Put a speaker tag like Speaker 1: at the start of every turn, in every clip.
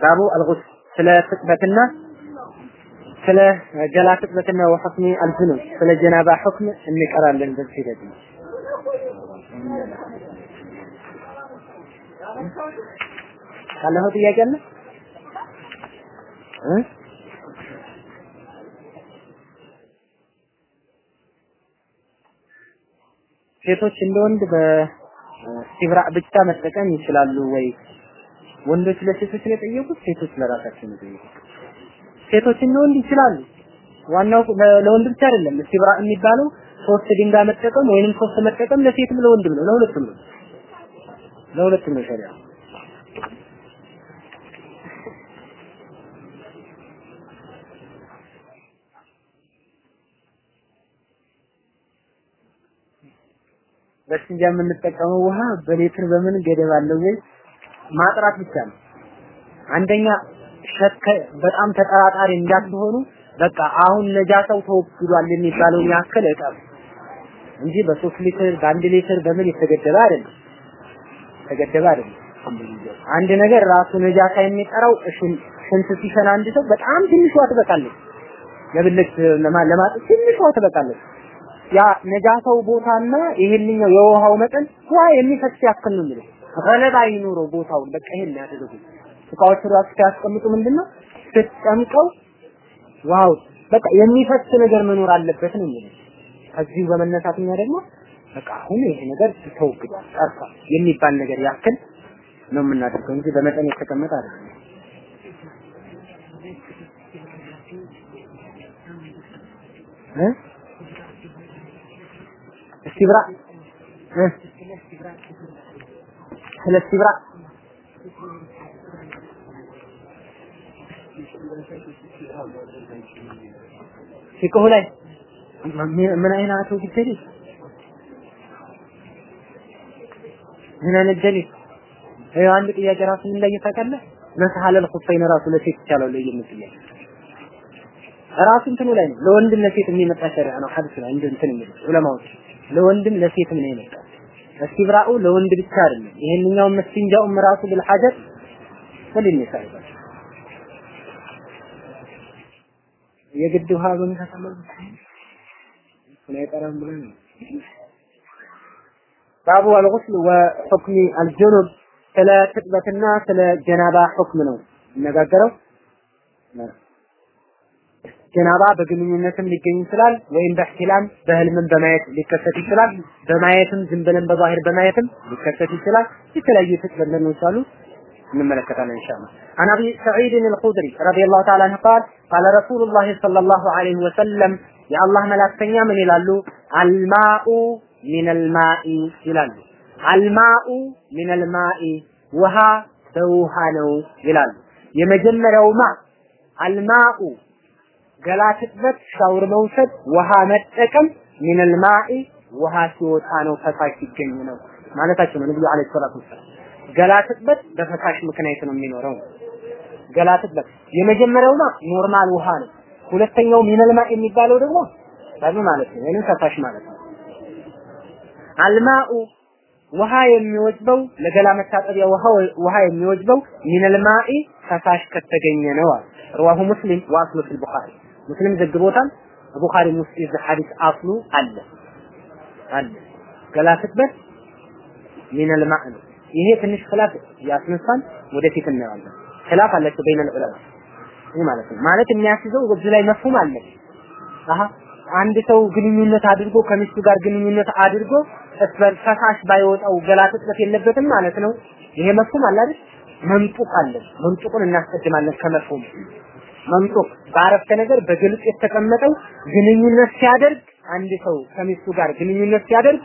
Speaker 1: ባቡ አልጉስ ስለ ፍጥበትና ስለ ገላ ፍጥበትና ወሐክሚ አልጁኑብ ስለ ጀናባ ሁክም እንቀራለን በዚህ ደግሞ ካለፈው ጥያቄ አለ? ሴቶች እንደ ወንድ በሲብራ ብቻ መጠቀም ይችላሉ ወይ? ወንዶች ለሴቶች ነው የጠየቁት፣ ሴቶች ለራሳቸው ነው የጠየቁት። ሴቶች እንደ ወንድ ይችላሉ። ዋናው ለወንድ ብቻ አይደለም። ሲብራ የሚባለው ሶስት ድንጋይ መጠቀም ወይንም ሶስት መጠቀም ለሴትም ለወንድም ነው፣ ለሁለቱም ነው። ለሁለቱም ነው ሸሪዓ በስንጃ የምንጠቀመው ውሃ በሌትር በምን ገደብ አለው ወይ? ማጥራት ብቻ ነው። አንደኛ ሸከ በጣም ተጠራጣሪ እንዳትሆኑ በቃ አሁን ነጃሳው ተወግዷል የሚባለውን ያክል እጠብ እንጂ በሶስት ሊትር በአንድ ሊትር በምን የተገደበ አይደለም። ተገደበ አይደለም። አንድ ነገር ራሱ ነጃሳ የሚጠራው ሽንት ሲሸና አንድ ሰው በጣም ትንሿ ትበቃለች። ለብልት ለማጠብ ትንሿ ትበቃለች። ያ ነጃሳው ቦታና ይሄንኛው የውሃው መጠን ውሃ የሚፈስ ያክል ነው የሚለው። ገለባ ይኑረው ቦታውን በቃ ይሄን ያደረጉት። እቃዎች ራሱ ሲያስቀምጡ ምንድነው? ስትጨምቀው ዋው! በቃ የሚፈስ ነገር መኖር አለበት ነው የሚለው። ከዚህ በመነሳት እኛ ደግሞ በቃ አሁን ይሄ ነገር ተወግዷል ጠርቷል የሚባል ነገር ያክል ነው የምናደርገው እንጂ በመጠን የተቀመጠ አይደለም። እ እስቲብራ ስለ እስቲብራ ፊቅሁ ላይ ምን አይነቱ ቢደሊ ምን አይነት ደሊል ይኸው አንድ ጥያቄ ራሱ ምን ላይ ታውቃለህ? መስሐለል ኹፈይን ራሱ ለሴት ይቻላል ወይ የሚል ጥያቄ ራሱ እንትኑ ላይ ነው። ለወንድም ለሴት የሚመጣ ሸሪዓ ነው ሐዲስ ላይ እንደ እንትን የሚል ዑለማዎች ለወንድም ለሴትም ነው የመጣው። እስቲብራኡ ለወንድ ብቻ አይደለም። ይሄንኛው መስቲንጃውም ራሱ بالحجر ለሊኒሳ ይባል የግድ ውሃ በመካከል አይቀርም ብለን ባቡ አልጉስል ወሑክሚ አልጀኑብ ስለ ትጥበትና ስለ ጀናባ ሁክም ነው እነጋገረው ጀናባ በግንኙነትም ሊገኝ ይችላል ወይም በእህትላም በህልምም በማየት ሊከሰት ይችላል። በማየትም ዝም ብለን በባህር በማየትም ሊከሰት ይችላል። የተለያዩ ፍጥረቶች አሉ እንመለከታለን ኢንሻአላህ። عن ابي سعيد الخدري رضي الله تعالى عنه قال قال رسول الله صلى الله عليه وسلم يا الله መላእክተኛ ምን ይላሉ? አልማኡ ሚነል ማኢ ይላሉ። አልማኡ ሚነል ማኢ ውሃ በውሃ ነው ይላሉ። የመጀመሪያው ማ አልማኡ ገላ ትጥበት፣ ሻውር መውሰድ፣ ውሃ መጠቀም ሚነል ማኢ ውሃ ሲወጣ ነው ፈሳሽ ሲገኝ ነው ማለታቸው ነው ነብዩ አለይሂ ሰላቱ ወሰላም። ገላ ትጥበት በፈሳሽ ምክንያት ነው የሚኖረው። ገላ ትጥበት የመጀመሪያውማ ኖርማል ውሃ ነው። ሁለተኛው ሚነል ማኢ የሚባለው ደግሞ ባሉ ማለት ነው ወይንም ፈሳሽ ማለት ነው። አልማኡ ውሃ የሚወጅበው ለገላ መታጠቢያ ውሃ ውሃ የሚወጅበው ሚነል ማኢ ፈሳሽ ከተገኘ ነው አለ رواه مسلم واصله في البخاري ሙስሊም ዘግቦታል። ቡኻሪ የዚህ ሐዲስ አስሉ አለ አለ ገላ ትጥበት ሚነል ነው። ይሄ ትንሽ خلاف ያስነሳል። ወደፊት እናየዋለን። خلاف አላቸው بين العلماء ይህ ማለት ነው። ማለት የሚያስይዘው እዚህ ላይ መፍሁም አለ። አንድ ሰው ግንኙነት አድርጎ ከሚስቱ ጋር ግንኙነት አድርጎ እስበር ፈሳሽ ባይወጣው ገላትበት የለበትም ማለት ነው። ይሄ መፍሁም አለ አይደል? መንጡቅ አለ። መንጡቁን እናስቀድማለን ከመፍሁም መንጡቅ በአረፍተ ነገር በግልጽ የተቀመጠው ግንኙነት ሲያደርግ አንድ ሰው ከሚስቱ ጋር ግንኙነት ሲያደርግ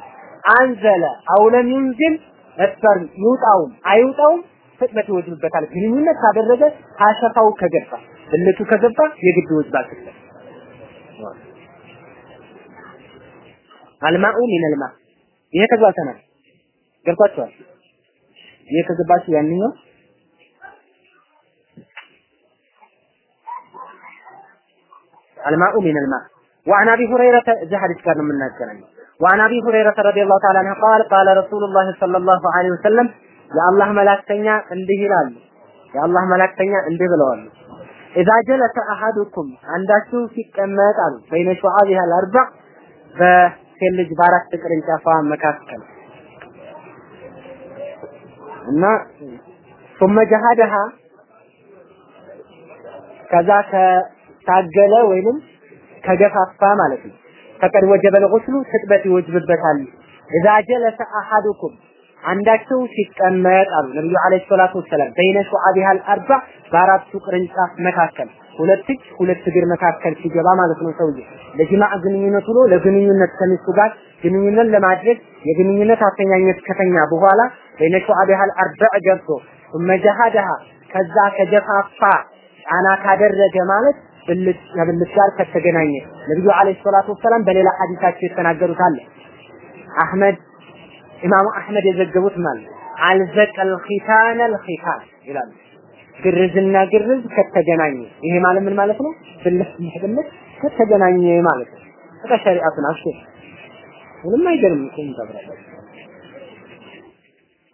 Speaker 1: አንዘለ አውለም ይንዝል እስበር ይውጣውም አይውጣውም ፍጥነት ይወጅብበታል። ግንኙነት ካደረገ ካሸፋው ከገባ ብልቱ ከገባ የግድ ይወጅባል ፍጥነት። አልማኡ ሚነል ማ ይሄ ተግባብተናል። ገብቷችኋል? ይሄ ከገባችሁ ያንኛው الماء من الماء وعن ابي هريره ذا حديث كان من وعن ابي هريره رضي الله تعالى عنه قال قال رسول الله صلى الله عليه وسلم የአላህ መላእክተኛ እንዲህ ይላሉ የአላህ መላእክተኛ እንዲህ ብለዋል ኢዛ ጀለሰ አሐዱኩም አንዳችሁ ሲቀመጥ አሉ በይነ ሹዓቢሃ አልአርባዕ በሴት ልጅ በአራት ቅርንጫፏ መካከል እና ثم جهدها ከዛ ከታገለ ወይንም ከገፋፋ ማለት ነው። ፈቀድ ወጀበል ጉስሉ ትጥበት ይወጅብበታል። እዛ ጀለሰ አሐዱኩም አንዳቸው ሲቀመጥ አሉ ነብዩ አለይሂ ሰላቱ ወሰላም በይነ ሹዓቢሃል አርባ በአራቱ ቅርንጫፍ መካከል ሁለት እጅ ሁለት እግር መካከል ሲገባ ማለት ነው ሰውዬ። ለጅማዕ ግንኙነት ብሎ ለግንኙነት ከሚስቱ ጋር ግንኙነት ለማድረግ የግንኙነት አተኛኘት ከተኛ በኋላ በይነ ሹዓቢሃል አርባ ገብቶ መጃሃደሃ ከዛ ከጀፋፋ ጫና ካደረገ ማለት ብልት ከብልት ጋር ከተገናኘ ነብዩ አለይሂ ሰላቱ ወሰላም በሌላ ሐዲሳቸው የተናገሩት አለ አህመድ ኢማሙ አህመድ የዘገቡት ማለት አልዘቀል ኺታነል ኺታን ይላሉ። ግርዝና ግርዝ ከተገናኘ ይሄ ማለት ምን ማለት ነው? ብልት ብልት ከተገናኘ ማለት ነው። በቃ ሸሪዓቱን አሽ ምንም አይገርም እኮ እንተብራለን።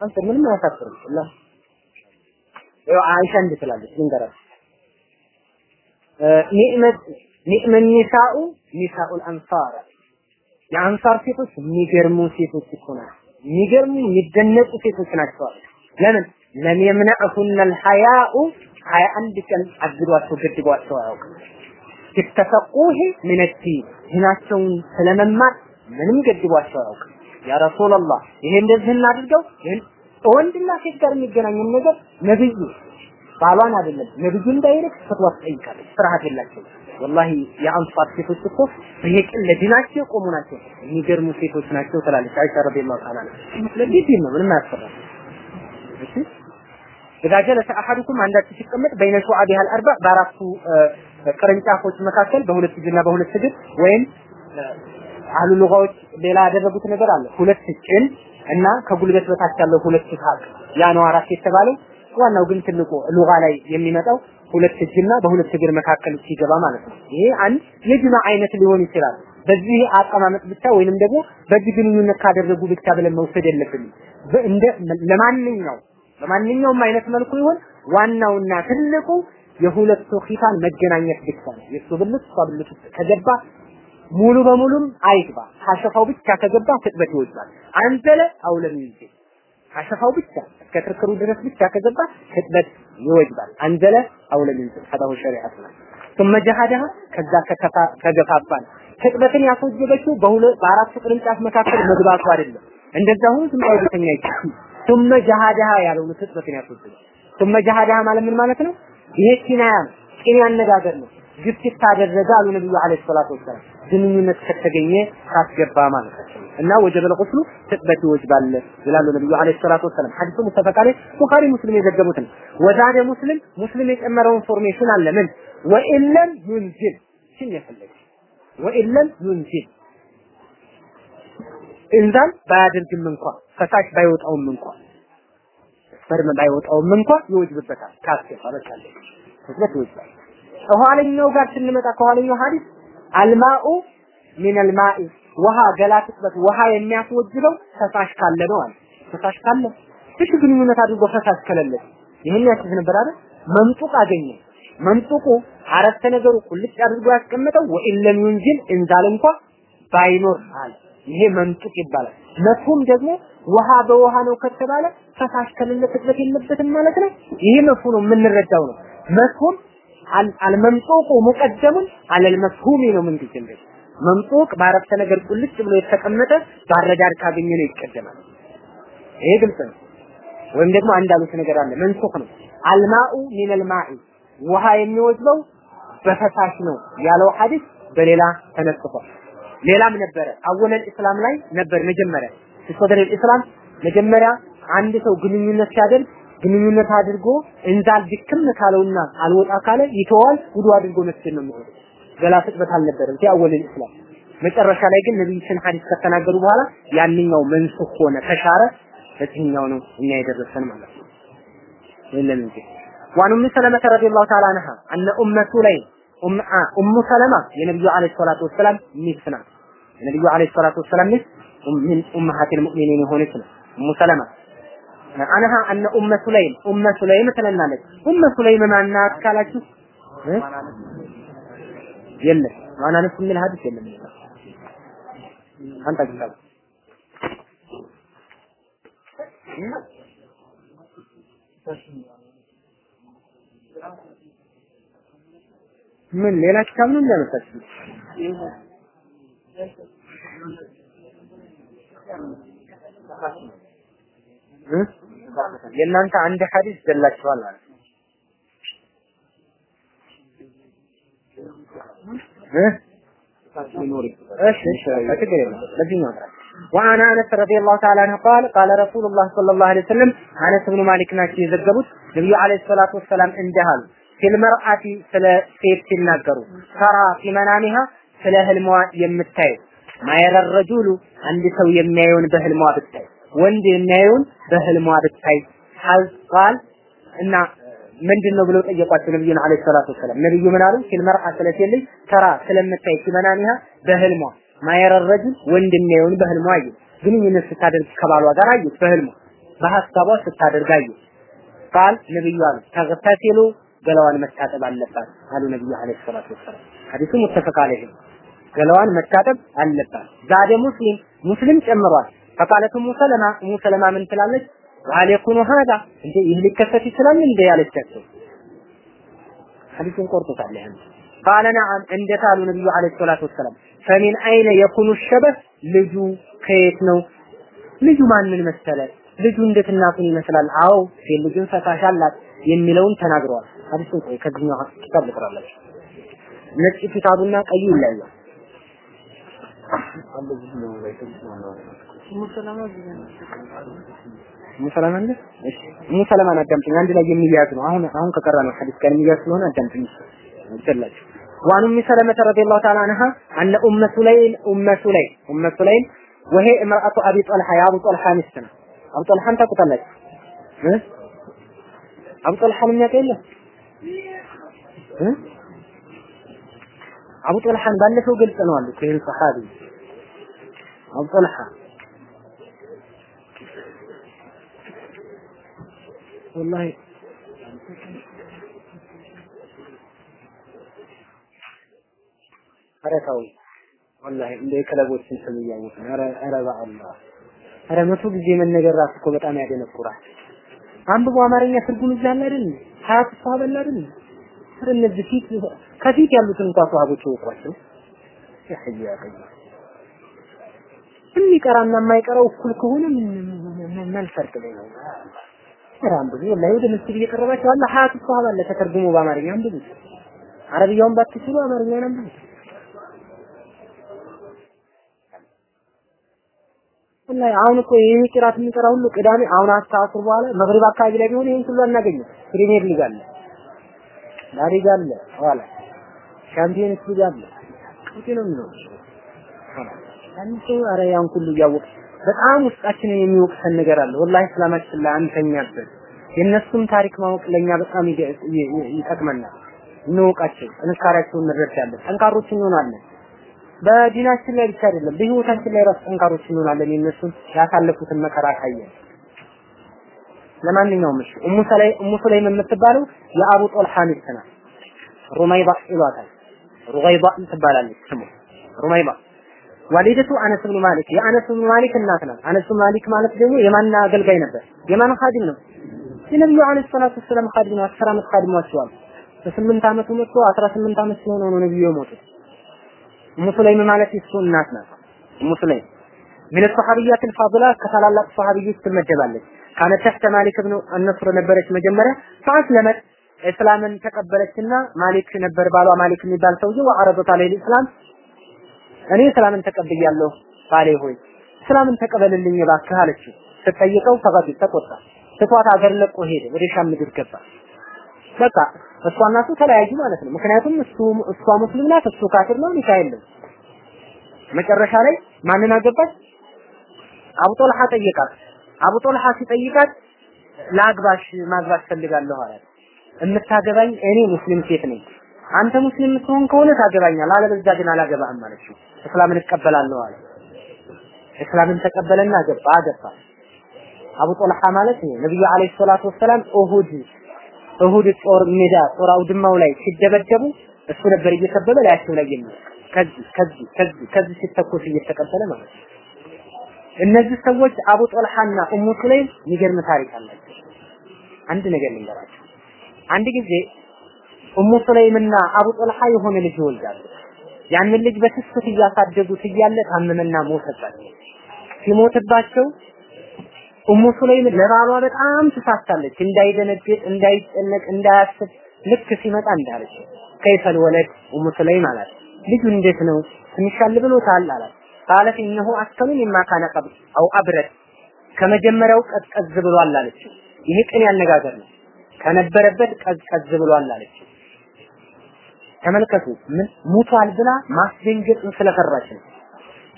Speaker 1: አንተ ምንም አያሳፍርም። ያው አይሻ እንዲህ ትላለች ልንገራችሁ ኒዕመን ኒሳኡ ኒሳኡል አንሳር የአንሳር ሴቶች የሚገርሙ ሴቶች እኮ የሚገርሙ የሚደነቁ ሴቶች ናቸው። ለምን ለም የምነዕሁነ አልሐያኡ ሀያ አንድ ቀን አግዷቸው ገድቧቸው አያውቅም። ሲተፈቁህ ምን ዲን ዲናቸውን ስለመማር ምንም ገድቧቸው አያውቅም። ያ ረሱላላህ ይሄ እንደዚህ እናድርገው ወንድና ሴት ጋር የሚገናኝን ነገር ነብዩ ባሏን አይደለም ነብዩ እንዳይልክ ፈትዋ ትጠይቃለች። ፍርሃት የላቸው ወላሂ የአንሷር ሴቶች እኮ በየቀን ለዲናቸው የቆሙ ናቸው። የሚገርሙ ሴቶች ናቸው ትላለች አይሻ ረዲየላሁ ተዓላ ለዲን ነው ምንም አያስፈራም። እሺ ኢዛ ጀለሰ አሐዱኩም አንዳችሁ ሲቀመጥ በይነ ሹዓቢሃ አልአርባ በአራቱ ቅርንጫፎች መካከል በሁለት እጅና በሁለት እግር ወይም አህሉ ሉጋዎች ሌላ ያደረጉት ነገር አለ። ሁለት ጭን እና ከጉልበት በታች ያለው ሁለት ታቅ ያ ነው አራት የተባለው። ዋናው ግን ትልቁ ሉጋ ላይ የሚመጣው ሁለት እጅና በሁለት እግር መካከል ሲገባ ማለት ነው። ይሄ አንድ የጅማ አይነት ሊሆን ይችላል። በዚህ አቀማመጥ ብቻ ወይንም ደግሞ በዚህ ግንኙነት ካደረጉ ብቻ ብለን መውሰድ የለብንም። እንደ ለማንኛው በማንኛውም አይነት መልኩ ይሆን ዋናውና ትልቁ የሁለቱ ኺታን መገናኘት ብቻ ነው። የሱ ብልት እሷ ብልት ከገባ ሙሉ በሙሉም አይግባ። ካሸፋው ብቻ ከገባ ፍጥበት ይወጣል። አንዘለ አውለም ይዜ ካሸፋው ብቻ እስከ ክርክሩ ድረስ ብቻ ከገባ ፍጥበት ይወጅባል። አንዘለ አውለም ይዜ ሀዳሁ ሸሪዓቱና ثم جهادها ከዛ ከገፋባን ፍጥበትን ያስወጀበችው በአራቱ ቅርንጫፍ መካከል መግባቱ አይደለም። እንደዛ ሁሉ ዝም ብሎ ተኛ ይችላል። ثم جهادها ያለው ፍጥበትን ያስወጀበችው ثم جهادها ማለት ምን ማለት ነው? ይሄ ኪናያ ነው። ቂን ያነጋገር ነው። ግፊት ካደረገ አሉ ነብዩ አለይሂ ሰላቱ ወሰላም ግንኙነት ከተገኘ ካስገባ ማለት ነው። እና وجب الغسل ትጥበት ይወጅባል ይላሉ ነብዩ عليه الصلاة والسلام። ሐዲሱ متفق عليه ቡኻሪ ሙስሊም የዘገቡት ነው وزاد مسلم ሙስሊም የጨመረው information አለ። ምን? وإن لم ينزل ሽን የፈለገ። وإن لم ينزل إنزال ባያደርግም እንኳ ፈሳሽ ባይወጣውም እንኳ sperm ባይወጣውም እንኳ ይወጅብበታል። ካስገባ በቃ ትጥበት ይወጅባል። ከኋለኛው ጋር ስንመጣ ከኋለኛው ሐዲስ الماء من الماء ውሃ ገላ ትጥበት ውሃ የሚያስወግደው ፈሳሽ ካለ ነው አለ። ፈሳሽ ካለ እሺ ግንኙነት አድርጎ ፈሳሽ ከሌለ ይሄን ያስዝ ነበር አይደል? منطوق አገኘ። መንጡቁ አረፍተ ነገሩ ቁልጭ አድርጎ ያስቀመጠው وإن لم ينزل إنزال እንኳ ባይኖር አለ። ይሄ መንጡቅ ይባላል። መፍሁም ደግሞ ውሃ በውሃ ነው ከተባለ ፈሳሽ ከሌለ ትጥበት የለበትም ማለት ነው። ይሄ መፍሁም ነው የምንረዳው ነው። መፍሁም አልመምጡቁ ሙቀደሙን አለል መፍሁሚ ነው ምን ጊዜ መምጡቅ በአረፍተ ነገር ቁልጭ ብሎ የተቀመጠ ባረዳድ ካገኘ ነው ይቀደማል። ይሄ ግልጽ ነው። ወይም ደግሞ አንዳሉት ነገር አለ መንሱኽ ነው። አልማኡ ሚነል ማኢ ውሃ የሚወዝበው በፈሳሽ ነው ያለው ሐዲስ በሌላ ተነስቷል። ሌላም ነበረ አወለል እስላም ላይ ነበር መጀመሪያ ሲሶደር ኢስላም መጀመሪያ አንድ ሰው ግንኙነት ሲያደርግ ግንኙነት አድርጎ እንዛል ድክም ካለውና አልወጣ ካለ ይተዋል። ውዱ አድርጎ መስጊድ ነው የሚሄደው። ገላ ፍጥበት አልነበረም ሲያወል ኢስላም። መጨረሻ ላይ ግን ነብዩችን ሐዲስ ከተናገሩ በኋላ ያንኛው መንሱኽ ሆነ ተሻረ። በዚህኛው ነው እኛ የደረሰን ማለት ነው። የለም እንጂ ዋን ኡም ሰለመተ ረዲየላሁ ተዓላ አንሃ አነ ኡመ ሱለይም ኡሙ ሰለማ የነብዩ አለይሂ ሰላቱ ወሰላም ሚስት ናት። የነብዩ አለይሂ ሰላቱ ወሰላም ሚስት ምን ኡመሃቲል ሙእሚኒን የሆነች ነው ኡሙ ሰለማ አነሃ አነ ኡመ ሱለይም ኡመ ሱለይም ትለናለች። ኡመ ሱለይም ማናት ካላችሁ የለም ማናነስ የሚል ሐዲስ የለም። አንተ ግዛው ምን ሌላ ኪታብ ነው የሚያመጣችው? የእናንተ አንድ ሐዲስ ዘላችኋል ማለት ነው። እሺ እሺ ችግር የለም በዚህኛው ጥራት وعن انس رضي الله تعالى عنه قال قال رسول الله صلى الله عليه وسلم انس بن مالك ናቸው የዘገቡት ነብዩ አለይሂ ሰላቱ ወሰላም እንደሃሉ ፊልመርአቲ ስለ ሴት ሲናገሩ ተራ ፊመናኒሃ ስለ ህልሟ የምታይ ማየረ ረጁሉ አንድ ሰው የሚያየውን በህልሟ ብታይ ወንድ የሚያየውን በህልሟ ብታይ ሀል ቃል እና ምንድን ነው ብለው ጠየቋቸው ነብዩን አለይሂ ሰላቱ ወሰላም። ነብዩ ምን አሉ? ፊል መርአ ስለሴት ልጅ ተራ ስለምታይ ሲመናኒሃ በህልሟ ማየረ ረጁል ወንድ የሚያየውን በህልሟ አየች ግንኙነት ስታደርግ ከባሏ ጋር አየች በህልሟ በሀሳቧ ስታደርግ አየች ቃል ነብዩ አሉ ተግተሲሉ ገላዋን መታጠብ አለባት አሉ ነብዩ አለይሂ ሰላቱ ወሰላም። ሐዲሱ ሙተፈቅ ዐለይሂ ገላዋን መታጠብ አለባት። ዛደ ሙስሊም ሙስሊም ጨምሯል ፈቃለት ኡሙ ሰለማ ኡሙ ሰለማ ምን ትላለች ወሀል የኩኑ ሀዳ እንዴ ይህ ሊከሰት ይችላል እንዴ ያለቻቸው ሐዲሱን ቆርጦታል ይሄን ቃለ ነዓም እንዴት አሉ ነብዩ አለይሂ ሰላቱ ወሰላም ፈሚን አይነ የኩኑ ሸበህ ልጁ ከየት ነው. ልጁ ማንን መሰለ? ልጁ እንዴት እናቱን ይመስላል? አዎ ሴት ልጅን ፈሳሽ አላት የሚለውን ተናግረዋል። ሐዲሱን ቆይ ከዚህኛው ኪታብ ልቅራላችሁ ነጭ ኪታቡና ቀዩ ይለያያል ሙሰለማ እንደ እሺ ሙሰለማን አዳምጪኝ አንድ ላይ የሚያዝ ነው አሁን አሁን ከቀራ ነው ሐዲስ ጋር የሚያዝ ስለሆነ አዳምጪኝ ይችላልላችሁ وعن ام سلمة رضي الله تعالى عنها أن أم سليم أم سليم أم سليم وهي امرأة أبي طلحة يا أبو طلحة مستنا أبو طلحة أنت قلت لك أبو طلحة من يقول አቡ ጦልሐን ባለፈው ገልጸነዋል እኮ ይሄን ሰሃቢ አቡ ጦልሐ ወላሂ ኧረ ተው ወላሂ እንደ ክለቦችን ስም እያወቅን ኧረ ኧረ በአላህ። መቶ ጊዜ መነገር ራሱ እኮ በጣም ያደነቁራል። አንብቦ አማርኛ ትርጉም እዛ አይደል? ሀያት ሰሃባ አለ አይደል? ኧረ እነዚህ ፊት ከፊት ያሉትን እንኳን ሰሃቦች ወቋቸው ያህያ ቀይ የሚቀራና የማይቀራው እኩል ከሆነ ምን ላይ ነው? ኧረ አንብቡ ወላሂ ወደ መስጊድ እየቀረባችሁ አለ ሀያቱ ሰሃባ አለ ተተርጉሞ በአማርኛ አንብቡ። አረብያውን ባትችሉ አማርኛውን አንብቡ። ወላሂ አሁን እኮ ይሄ ቂራት የሚቀራ ሁሉ ቅዳሜ አሁን አስተዋስር በኋላ መግሪብ አካባቢ ላይ ቢሆን ይሄን ሁሉ አናገኝም። ፕሪሚየር ሊግ አለ፣ ላሊጋ አለ፣ ኋላ ሻምፒዮንስ ሊግ አለ። ቁጭ ነው የሚሆነው። አንተ ኧረ ያን ሁሉ እያወቅ በጣም ውስጣችንን የሚወቅሰን ነገር አለ። ወላሂ እስላማችን ላይ አንተኛበት። የእነሱም ታሪክ ማወቅ ለኛ በጣም ይጠቅመናል። እንወቃቸው፣ ጥንካሬያቸውን እንረዳለን፣ ጠንካሮች እንሆናለን። በዲናችን ላይ ብቻ አይደለም በህይወታችን ላይ ራሱ ጠንካሮች እንሆናለን። የእነሱን ያሳለፉትን መከራ ካየን። ለማንኛውም እሺ ኡሙ ሰላይ ኡሙ ሰለይም የምትባለው የአቡ ጦልሃ ሚስት ናት። ሩማይባ ይሏታል። ሩገይባ ትባላለች ስሙ ሩማይባ ዋሊደቱ አነስ ብኑ ማሊክ የአነስ ብኑ ማሊክ እናት ናት። አነስ ብኑ ማሊክ ማለት ደግሞ የማን አገልጋይ ነበር? የማን ኻዲም ነው? የነብዩ አለይሂ ሰላቱ ወሰላም ኻዲም ነው። አስር ዓመት ኻዲሟቸዋል። በስምንት ዓመቱ መጥቶ አስራ ስምንት ዓመት ሲሆነው ነው ነብዩ የሞቱት። ኡሙ ሱለይም ማለት የሱ እናት ናት። ኡሙ ሱለይም ምን ሰሐቢያት الفاضله ከታላላቅ ሰሐቢዎች ትመደባለች። ካነት ተህተ ማሊክ ብኑ አነስር ነበረች መጀመሪያ ፈአስለመት እስላምን ተቀበለችና ማሊክ ነበር ባሏ ማሊክ የሚባል ሰውዬ ወአረዶት አለይሂ እስላም እኔ እስላምን ተቀብያለሁ ባሌ ሆይ እስላምን ተቀበልልኝ እባክህ አለችው። ስትጠይቀው ፈቃድ ተቆጣ። ትቷት አገር ለቆ ሄደ። ወደ ሻም ምድር ገባ። በቃ እሷና እሱ ተለያዩ ማለት ነው። ምክንያቱም እሱ እሷ ሙስሊም ናት፣ እሱ ካፊር ነው፣ ኒካ የለም። መጨረሻ ላይ ማንን አገባች? አቡ ጦልሃ ጠየቃት። አቡ ጦልሃ ሲጠይቃት ላግባሽ ማግባት ፈልጋለሁ አላት። የምታገባኝ እኔ ሙስሊም ሴት ነኝ። አንተ ሙስሊም የምትሆን ከሆነ ታገባኛል፣ አለበለዚያ ግን አላገባህም አለችው። እስላምን እቀበላለሁ አለ። እስላምን ተቀበለና አገባ አገባ። አቡ ጦልሃ ማለት ነው ነብዩ አለይሂ ሰላቱ ወሰላም ኡሁድ ኡሁድ ጦር ሜዳ ጦር አውድማው ላይ ሲደበደቡ እሱ ነበር እየከበበ ላያቸው ላይ የሚል ከዚህ ከዚህ ከዚህ ከዚህ ሲተኮስ እየተቀበለ ማለት ነው። እነዚህ ሰዎች አቡ ጦልሃና ኡሙ ሱለይም የሚገርም ታሪክ አላቸው። አንድ ነገር ልንገራቸው። አንድ ጊዜ ኡሙ ሱለይምና አቡ ጦልሃ የሆነ ልጅ ይወልዳሉ። ያንን ልጅ በትስት እያሳደጉት እያለ ታመመና ሞተባቸው። ሲሞትባቸው ኡሙ ሱለይም ለባሏ በጣም ትሳሳለች፣ እንዳይደነግጥ፣ እንዳይጨነቅ፣ እንዳያስብ ልክ ሲመጣ እንዳለች ከይፈል ወለድ ኡሙ ሱለይም አላት። ልጁ እንዴት ነው ትንሻል ብሎታል አላት። ቃለት እነሆ አስከኑ ሚማ ካነ አው አብረድ ከመጀመሪያው ቀዝቀዝ ብሏል አለች። ይሄ ቅን ያነጋገር ነው። ከነበረበት ቀዝቀዝ ብሏል አለች። ተመልከቱ ምን ሙቷል ብላ ማስደንገጥን ስለፈራች ነው።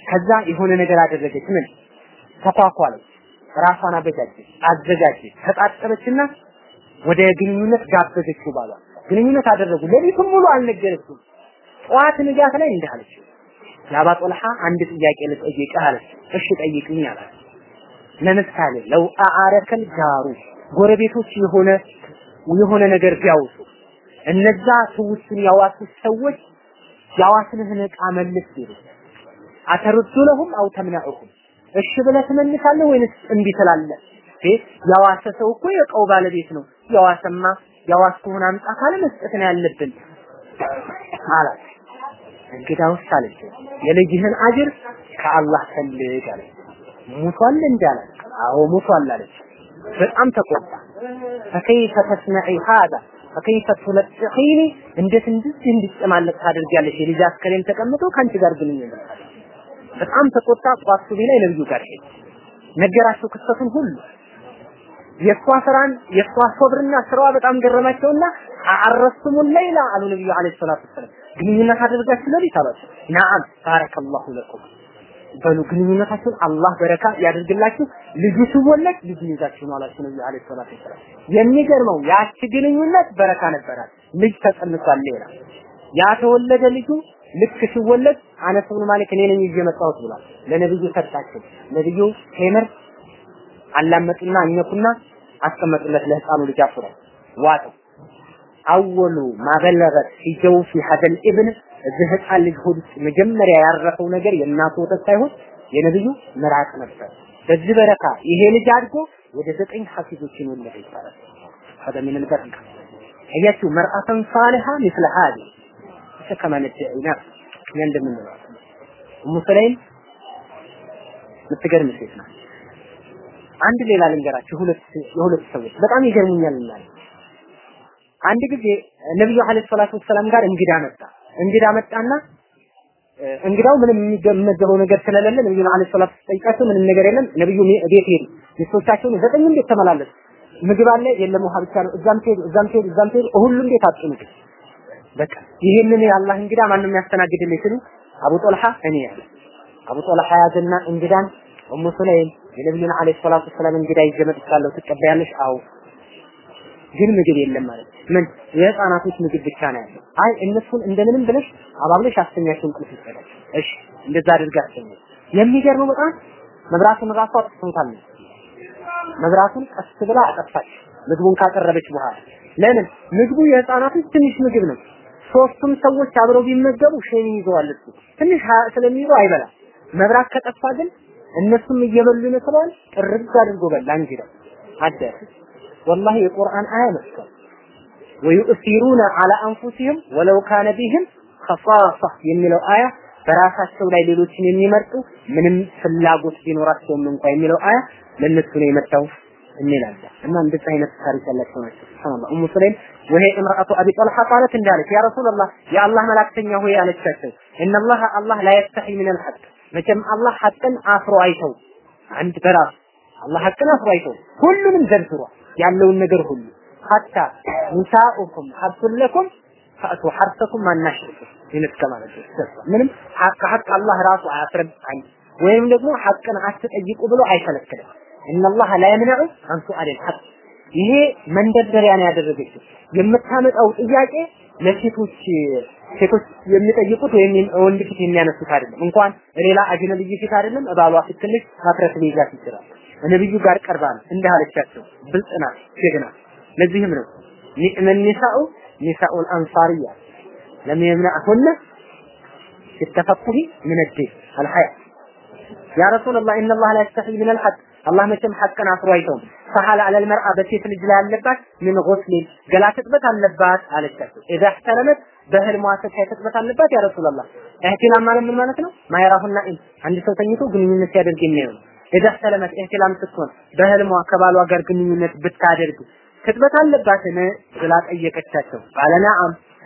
Speaker 1: ከዛ የሆነ ነገር አደረገች። ምን ተኳኳለች፣ ራሷን አበጃጀች፣ አዘጋጀች፣ ተጣጠበችና ወደ ግንኙነት ጋበዘችው ባሏ። ግንኙነት አደረጉ። ሌሊቱን ሙሉ አልነገረችውም። ጠዋት ንጋት ላይ እንዲህ አለችው፣ የአባ ጦልሃ አንድ ጥያቄ ልጠይቅህ አለች። እሺ ጠይቅኝ አላት። ለምሳሌ ለው አዓረከል ጃሩ ጎረቤቶች የሆነ የሆነ ነገር ቢያውሱ እነዛ ትውስቱን ያዋሱት ሰዎች ያዋስንህን ዕቃ መልስ ቢሉ አተሩዱ ለሁም አው ተምናዑሁም እሺ ብለህ ትመልሳለህ ወይንስ እምቢ ትላለህ? ያዋሰ ሰው እኮ የዕቃው ባለቤት ነው። ያዋሰማ ያዋስኩህን አምጣ ካለ መስጠት ነው ያለብን አላት። እንግዳውስ አለች የልጅህን አጅር ከአላህ ፈልግ አለች። ሙቷል እንዳለ አዎ ሙቷል አለች። በጣም ተቆጣ። ፈከይፈ ተስነዒ ሃዛ ፈከይፈ ቱለጥኺኒ እንዴት እንደዚህ እንዲጨማለቅ ታደርጊያለሽ? የልጅ አስከሬን ተቀምጦ ከአንቺ ጋር ግንኙነት በጣም ተቆጣ። ቋሱ ላይ ነብዩ ጋር ሄደ። ነገራቸው ክስተቱን ሁሉ የእሷ ስራን የእሷ ሶብርና ስራዋ በጣም ገረማቸውና አረስሙን ሌላ አሉ ነብዩ አለይሂ ሰላቱ ወሰላም ግንኙነት አደርጋችሁ ለሊት አሏቸው። ነዓም ባረከላሁ ለኩም በሉ ግንኙነታችሁን አላህ በረካ ያደርግላችሁ። ልጁ ሲወለድ ልጁ ይዛችሁ ነው አላችሁ ነብዩ አለይሂ ሰላቱ ወሰላም። የሚገርመው ያቺ ግንኙነት በረካ ነበራት። ልጅ ተጸንሷል። ሌላ ያ ተወለደ ልጁ ልክ ሲወለድ አነስ ብኑ ማሊክ እኔ ነኝ ይዤ መጣሁት ብሏል። ለነብዩ ሰጣቸው። ነብዩ ቴምር አላመጡና አኘኩና አስቀመጡለት ለህፃኑ ልጅ አፍሮ ዋጠው። አወሉ ማበለገት ሲጀው ፊ ሀደል ኢብን እዚህ ህፃን ልጅ ሆድ ውስጥ መጀመሪያ ያረፈው ነገር የእናቱ ወተት ሳይሆን የነብዩ ምራቅ ነበር። በዚህ በረካ ይሄ ልጅ አድጎ ወደ ዘጠኝ ሐፊዞችን ወለደ ይባላል። هذا من البركة هياتو مرأة صالحة مثل هذه كما ندعينا እኛ እንደምንለው ኡሙ ሰለይም የምትገርም ሴት ናት። አንድ ሌላ ልንገራችሁ፣ ሁለት የሁለት ሰዎች በጣም ይገርሙኛል እና አንድ ጊዜ ነብዩ አለይሂ ሰላቱ ወሰላም ጋር እንግዳ መጣ። እንግዳ መጣና እንግዳው ምንም የሚመገበው ነገር ስለሌለ ነብዩ አለይሂ ሰላቱ ጠይቃቸው ምንም ነገር የለም። ነብዩ ቤት ሄዱ። ሚስቶቻቸውን ዘጠኝ ቤት ተመላለሱ። ምግብ አለ የለም፣ ውሃ ብቻ ነው። እዛም ትሄዱ እዛም ትሄዱ እዛም ትሄዱ፣ ሁሉም ቤት አጡ ምግብ። በቃ ይሄንን የአላህ እንግዳ ማንም ያስተናግድልኝ ሲሉ አቡ ጦልሃ እኔ ያለ አቡ ጦልሃ ያዘና እንግዳን ኡሙ ሱለይም የነብዩን አለይሂ ሰላቱ ወሰላም እንግዳ ይዤ መጥቻለሁ ትቀበያለሽ? አዎ ግን ምግብ የለም ማለት ምን የህፃናቶች ምግብ ብቻ ነው ያለው። አይ እነሱን እንደምንም ብለሽ አባብለሽ አስተኛቸው እንቅልፍ ይሰዳል። እሺ እንደዛ አድርጋ አስተኛ። የሚገርመው በጣም መብራቱን ራሱ አጥፍቶታል። መብራቱን ቀስ ብላ አጠፋች ምግቡን ካቀረበች በኋላ ለምን ምግቡ የህፃናቶች ትንሽ ምግብ ነው። ሶስቱም ሰዎች አብረው ቢመገቡ ሸኒ ይዘዋል እሱ ትንሽ ስለሚይዘው አይበላም። መብራት ከጠፋ ግን እነሱም እየበሉ ይመስለዋል። ጥርግ አድርጎ በላ እንግዳ አደረ። ወላሂ የቁርአን አያ መስከር ወዩእሲሩነ አላ አንፉሲህም ወለው ካነ ቢህም ኸሳሳ የሚለው አያ በራሳቸው ላይ ሌሎችን የሚመርጡ ምንም ፍላጎት ቢኖራቸውም እንኳ የሚለው አያ ለነሱ ነው የመጣው እንላለን እና እንደዚህ አይነት ታሪክ ያላቸው ናቸው። ሱብሃንአላህ። ኡሙ ሱለይም ወሄ እምራአቱ አቢ ጠልሃ ቃለት እንዳለች ያ ረሱላህ የአላህ መላክተኛ ሆይ አለቻቸው እነላህ አላህ ላ የስተሒ ሚነል ሐቅ መቼም አላህ ሐቅን አፍሮ አይተው አንድ በራሱ አላህ ሐቅን አፍሮ አይተው ሁሉንም ዘርዝሯል ያለውን ነገር ሁሉ ሐታ ኒሳኡኩም ሐብቱን ለኩም ፈአቱ ሐርሰኩም ማናሽርኩም ይነስከ ማለት ነው። ምንም ሐቅ ሐቅ አላህ ራሱ አያፍርም ወይም ደግሞ ሐቅን አትጠይቁ ብሎ አይከለክልም። እነላህ ላ የምነዑ አን ሱአሊል ሐቅ ይሄ መንደርደሪያ ነው ያደረገችው። የምታመጣው ጥያቄ ለሴቶች ሴቶች የሚጠይቁት ወይም ወንድ ፊት የሚያነሱት አይደለም። እንኳን ሌላ አጅነብይ ፊት አይደለም፣ እባሏ ፊት ትንሽ ማፍረት ሊይዛት ይችላል። ነብዩ ጋር ቀርባ ነው እንዲህ አለቻቸው። ብልጥ ጀግና። ለዚህም ነው ኒዕመ ኒሳኡ ኒሳኡል አንሳሪያ لم يمنعهن في التفقه من دين الحياء يا رسول الله إن الله لا يستحي من الحق አላህ መቼም ሐቅን አፍሮ አይተውም። فهل على المرأة በሴት ልጅ ላይ ያለባት من غسل ገላ ትጥበት አለባት አለቻቸው። إذا احتلمت በህልሟ ስታይ ትጥበት አለባት يا رسول الله። احتلام ማለት ምን ማለት ነው? ما يراه النائم አንድ ሰው ተኝቶ ግንኙነት ሲያደርግ የሚያየው ነው። إذا احتلمت احتلام ስትሆን በህልሟ ከባሏ ጋር ግንኙነት ብታደርግ ትጥበት አለባትን ብላ ጠየቀቻቸው። ቃለ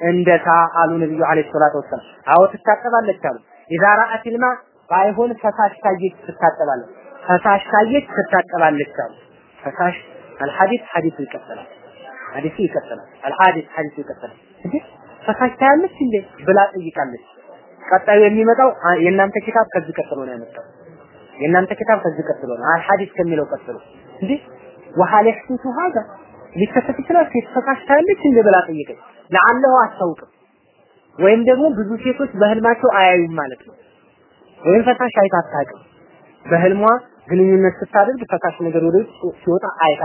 Speaker 1: እንደታ አሉ ነብዩ አለይሂ ሰላቱ ወሰላም። አዎ ትታጠባለች አሉ። ኢዛ ረአት ልማ ባይሆን ፈሳሽ ካየች ትታጠባለች። ፈሳሽ ካየች ትታጠባለች አሉ። ፈሳሽ አልሐዲስ ሐዲሱ ይቀጥላል። ሐዲሱ ይቀጥላል። አልሐዲስ ሐዲሱ ይቀጥላል። እንዴ ፈሳሽ ታያለች እንዴ ብላ ጠይቃለች። ቀጣዩ የሚመጣው የእናንተ ኪታብ ከዚህ ቀጥሎ ነው ያመጣው። የእናንተ ኪታብ ከዚህ ቀጥሎ ነው። አልሐዲስ ከሚለው ቀጥሎ እንዴ ወሐል ይህሱቱ ሀዛ ሊከሰት ይችላል። ሴት ፈሳሽ እንዴ ብላ ጠይቀች። ለዓለሁ አታውቅም። ወይም ደግሞ ብዙ ሴቶች በህልማቸው አያዩም ማለት ነው። ወይም ፈሳሽ አይታ በህልሟ ግንኙነት ስታደርግ ፈሳሽ ነገር ወደ ሲወጣ አይታ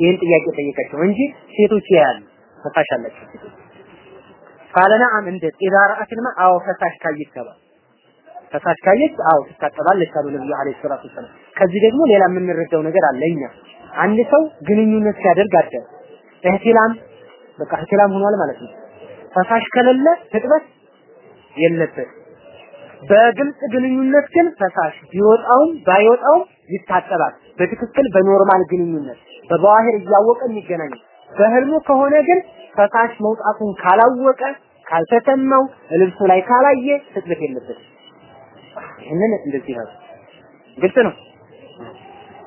Speaker 1: ይህን ጥያቄ ጠየቀችው እንጂ ሴቶች ያያሉ ፈሳሽ አላቸው ቃለ ነዓም እንዴት ኢዛ ረአትልማ አዎ ፈሳሽ ካየች ተባለ ፈሳሽ ካየች አዎ ትታጠባለች አሉ ነብዩ عليه الصلاة والسلام። ከዚህ ደግሞ ሌላ የምንረዳው ነገር አለ። እኛ አንድ ሰው ግንኙነት ሲያደርግ አደረ። احتلام በቃ احتلام ሆኗል ማለት ነው። ፈሳሽ ከሌለ ትጥበት የለበት በግልጽ ግንኙነት ግን ፈሳሽ ቢወጣውም ባይወጣውም ይታጠባል። በትክክል በ normal ግንኙነት በባህር እያወቀ የሚገናኝ። በህልሙ ከሆነ ግን ፈሳሽ መውጣቱን ካላወቀ ካልተሰማው ልብሱ ላይ ካላየ ትጥበት የለበትም። ይህንን እንደዚህ ነው። ግልጽ ነው።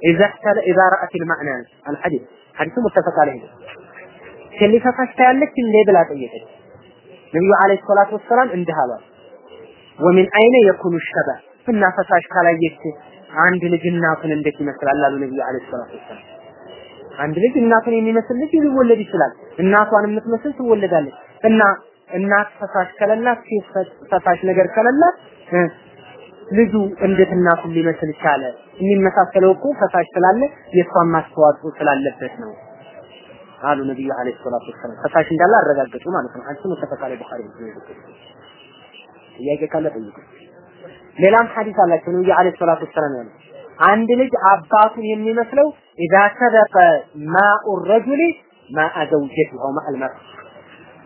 Speaker 1: إذا احتل إذا رأت المعنى الحديث حديث متفق عليه اللي ፈሳሽ ታያለች እንዴ ብላ ጠየቀች። ነብዩ አለይሂ ሰላቱ ወሰላም እንዲህ አሏት ወሚን አይነ የኩኑ ሸባ እና ፈሳሽ ካላየች አንድ ልጅ እናቱን እንዴት ይመስላል አሉ ነብዩ አለይሂ ሰላቱ ወሰላም። አንድ ልጅ እናቱን የሚመስል ልጅ ሊወለድ ይችላል። እናቷን የምትመስል ትወለዳለች። እና እናት ፈሳሽ ከሌላት ሴት ፈሳሽ ነገር ከሌላት ልጁ እንዴት እናቱን ሊመስል ቻለ? የሚመሳሰለው እኮ ፈሳሽ ስላለ የእሷን ማስተዋጽኦ ስላለበት ነው አሉ ነብዩ አለይሂ ሰላቱ ወሰላም። ፈሳሽ እንዳለ አረጋገጡ ማለት ነው። አንቺ ሙተፈቃለ ቡኻሪ ጥያቄ ካለ ጠይቁ። ሌላም ሐዲስ አላቸው ነብዩ አለይሂ ሰላቱ ወሰላም ያሉ አንድ ልጅ አባቱን የሚመስለው ኢዛ ሰበቀ ማኡ ረጁሊ ማአ ዘውጀቲሁ ማአል መርእ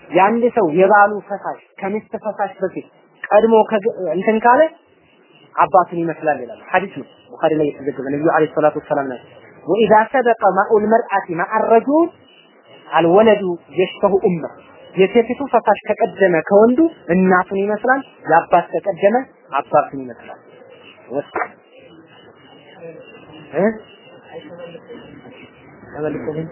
Speaker 1: የአንድ ሰው የባሉ ፈሳሽ ከሚስት ፈሳሽ በፊት ቀድሞ እንትን ካለ አባቱን ይመስላል ይላል። ሐዲስ ነው ቡኻሪ ላይ የተዘገበ ነብዩ አለይሂ ሰላቱ ወሰላም ናቸው። ወኢዛ ሰበቀ ማኡል መርአቲ ማአ ረጁል አልወለዱ የሽበሁ ኡመ የሴቲቱ ፈሳሽ ከቀደመ ከወንዱ እናቱን ይመስላል፣ የአባት ከቀደመ አባቱን ይመስላል። ወስ እ ተመልከቱን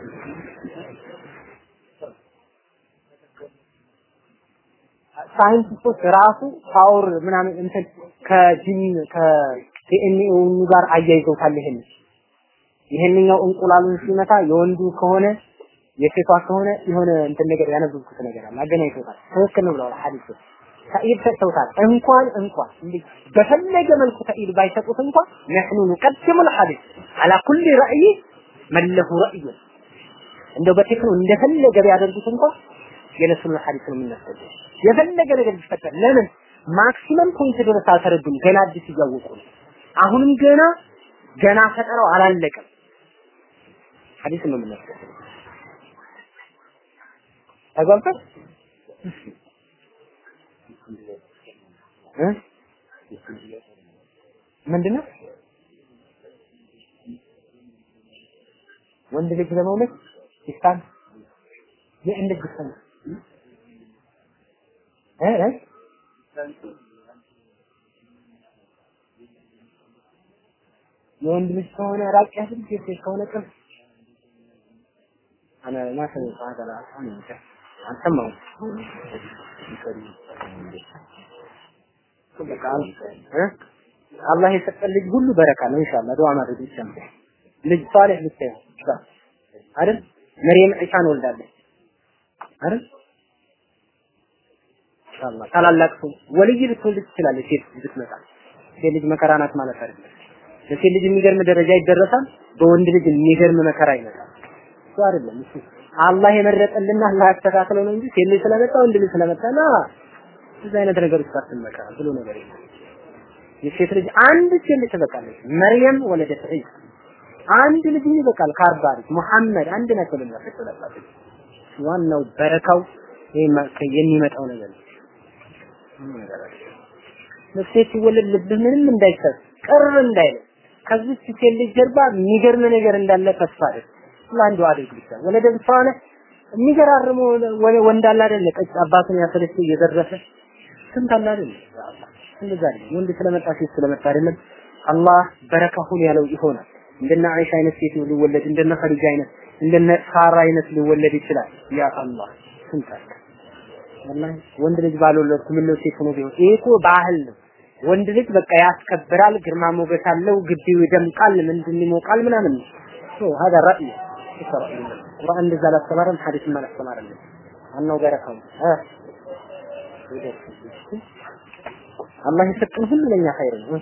Speaker 1: ሳይንቲስቶች ራሱ power ምናምን እንትን ከ gene ከ DNA ው ጋር አያይዘውታል። ይሄን ይሄንኛው እንቁላሉን ሲመታ የወንዱ ከሆነ የሴቷ ከሆነ የሆነ እንትን ነገር ያነበብኩት ነገር አለ አገናኝቶታል። ትክክል ነው ብለዋል ሐዲስ تأييد ሰጥተውታል። እንኳን እንኳን በፈለገ መልኩ تأييد ባይሰጡት እንኳን نحن نقدم الحديث على كل رأي مهما رأيه እንደው በ techno እንደፈለገ ቢያደርጉት እንኳን የነሱን ሐዲስ ነው የምናስቀድመው። የፈለገ ነገር ቢፈጠር ለምን maximum point ድረስ አልተረዱም። ገና አዲስ እያወቁ ነው። አሁንም ገና ገና ፈጠራው አላለቀም። ሐዲስ ነው የምናስቀድመው። ተግባብተን እ ምንድነው ወንድ ልጅ ለመውለድ ይስታል የእንድ ግሰን እ እ የወንድ ልጅ ከሆነ ራቅ ያህል ሴት ከሆነ ቅርብ አነ ማሰብ አነ አልሰማሁም አላህ የሰጠን ልጅ ሁሉ በረካ ነው ኢንሻአላህ። ዱዓ ማድረግ ይቻላል። ልጅ ሷሊህ ብታይ አይደል? መርየም ዒሳን ወልዳለች። አይደል ኢንሻአላህ ታላላቅ ሰው ወልይ ልትወልድ ትችላለች ሴት ብትመጣ ሴት ልጅ መከራ ናት ማለት አይደለም ለሴት ልጅ የሚገርም ደረጃ ይደረሳል፣ በወንድ ልጅ የሚገርም መከራ ይመጣል። እሱ አይደለም እሱ አላህ የመረጠልና አላህ ያስተካክለው ነው እንጂ ሴት ልጅ ስለመጣ ወንድ ልጅ ስለመጣ ና እዚህ አይነት ነገር ውስጥ አትመካ ብሎ ነገር የለም። የሴት ልጅ አንድ ሴት ልጅ ትበቃለች። መርየም ወለደት ዒሳ አንድ ልጅ ይበቃል። ከአርባ ልጅ ሙሐመድ አንድ ናቸው ለሚያፈጥለባት ዋናው በረካው የሚመጣው ነገር ነው። ነፍሴ ሲወለድ ልብህ ምንም እንዳይሰጥ ቅር እንዳይል ከዚህ ሴት ልጅ ጀርባ የሚገርም ነገር እንዳለ ተስፋ አድርግ። ለአንዱ አድርግ ብቻ ወለደ ብቻዋነ የሚገራርሙ ወንድ አለ አይደለ? ቀጭ አባቱን ያሰለች እየደረሰ ስንት አለ አይደለ? እንደዛ አይደለም። ወንድ ስለመጣ ሴት ስለመጣ አይደለም። አላህ በረካ ሁን ያለው ይሆናል። እንደነ አይሻ አይነት ሴት ሊወለድ እንደነ ኸዲጃ አይነት እንደነ ሳራ አይነት ሊወለድ ይችላል። ያ አላህ ስንት አለ ወላሂ ወንድ ልጅ ባልወለድኩ ምን ነው ሴት ሆኖ ቢሆን ይሄ እኮ ባህል ነው። ወንድ ልጅ በቃ ያስከብራል፣ ግርማ ሞገስ አለው፣ ግቢው ይደምቃል፣ ምንድን ይሞቃል ምናምን ነው። ሶ هذا رأي ቁርአን እንደዛ አላስተማረም፣ ሐዲስም አላስተማረም። ዋናው በረካው አላህ የሰጠን ሁሉ ለኛ ኸይር ነው።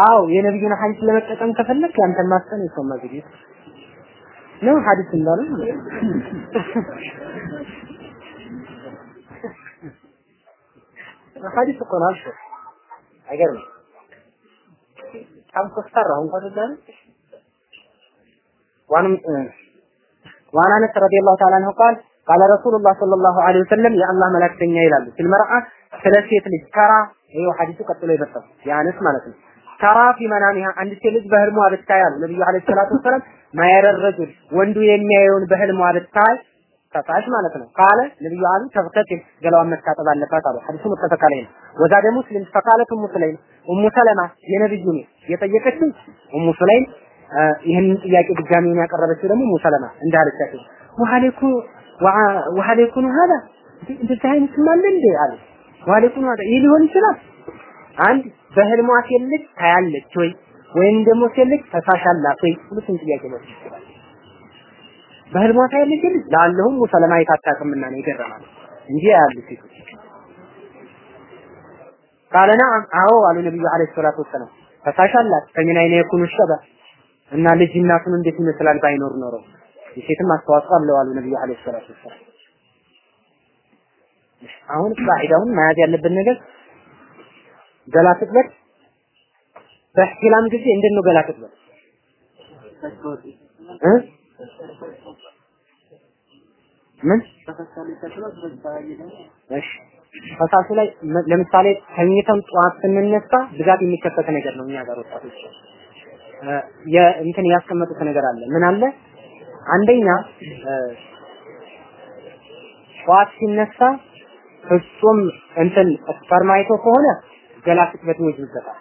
Speaker 1: አው የነብዩን ሐዲስ ለመጠቀም ከፈለክ ያንተን ማስተን ይሰማ ግዴ ነው ሐዲስ እንዳለ ሐዲስ እኮ ነው አልሽ አይገርም በጣም ኮስታራ እንኳን ተዳለ ዋንም ዋን አነስ ረዲየላሁ ተዓላ አንሁ ቃል ቃለ ረሱሉላህ ሰለላሁ ዐለይሂ ወሰለም የአላህ መላእክተኛ ይላሉ። ስለ ሴት ልጅ ተራ ይኸው ሐዲሱ ቀጥሎ የመጣው የአነስ ማለት ነው ተራ ፊ መናሚሃ አንድ ሴት ልጅ በህልሟ ብታይ አሉ። ነብዩ አለይሂ ሰላቱ ወሰለም ማየረ ረጁል ወንዱ የሚያየውን በህልሟ ብታይ ፈሳሽ ማለት ነው። ካለ ነብዩ አሉ ተፍተት ገላዋን መታጠብ አለባት አሉ። ሐዲሱ ሙተፈቅ ዐለይሂ ነው። ወዛደ ሙስሊም ፈቃለት ኡሙ ኡሙ ሰለማ የነብዩ ነው የጠየቀችው። ኡሙ ሰለይም ይህንን ጥያቄ ድጋሚ ያቀረበችው ደግሞ ኡሙ ሰለማ እንዳለቻቸው ወአለይኩ ወአለይኩ ሀዳ እንደዚህ አይነት ማለ እንዴ አለ ወአለይኩ ሀዳ ይህ ሊሆን ይችላል። አንድ በህልሟ ሴት ልጅ ታያለች ወይ? ወይም ደግሞ ሴት ልጅ ፈሳሽ አላት ወይ? ሁለቱም ጥያቄ ነው ይችላል በህልሟ ታያለች ልጅ? ላለሁም ሙሰለማ የታጣቅምና ነው ይገረማል እንጂ ያሉ ሴቶች ቃለ ነዓም አዎ አሉ ነብዩ አለይሂ ሰላቱ ወሰላም። ፈሳሽ አላት። አይነ የኩኑ ሸበ እና ልጅ እናቱን እንዴት ይመስላል ባይኖር ኖሮ? የሴትም አስተዋጽኦ አለው አሉ ነብዩ አለይሂ ሰላቱ ወሰላም። አሁን ቃዒዳውን መያዝ ያለብን ነገር ገላ ትጥበት በህላም ጊዜ እንዴት ነው ገላ ትጥበት እ? ምን? እሺ። ላይ ለምሳሌ ተኝተን ጠዋት ስንነሳ ብዛት የሚከሰት ነገር ነው እኛ ጋር ወጣቶች። የእንትን ያስቀመጡት ነገር አለ። ምን አለ? አንደኛ ጠዋት ሲነሳ ፍጹም እንትን sperm አይቶ ከሆነ ገላ ትጥበት ይወጅብበታል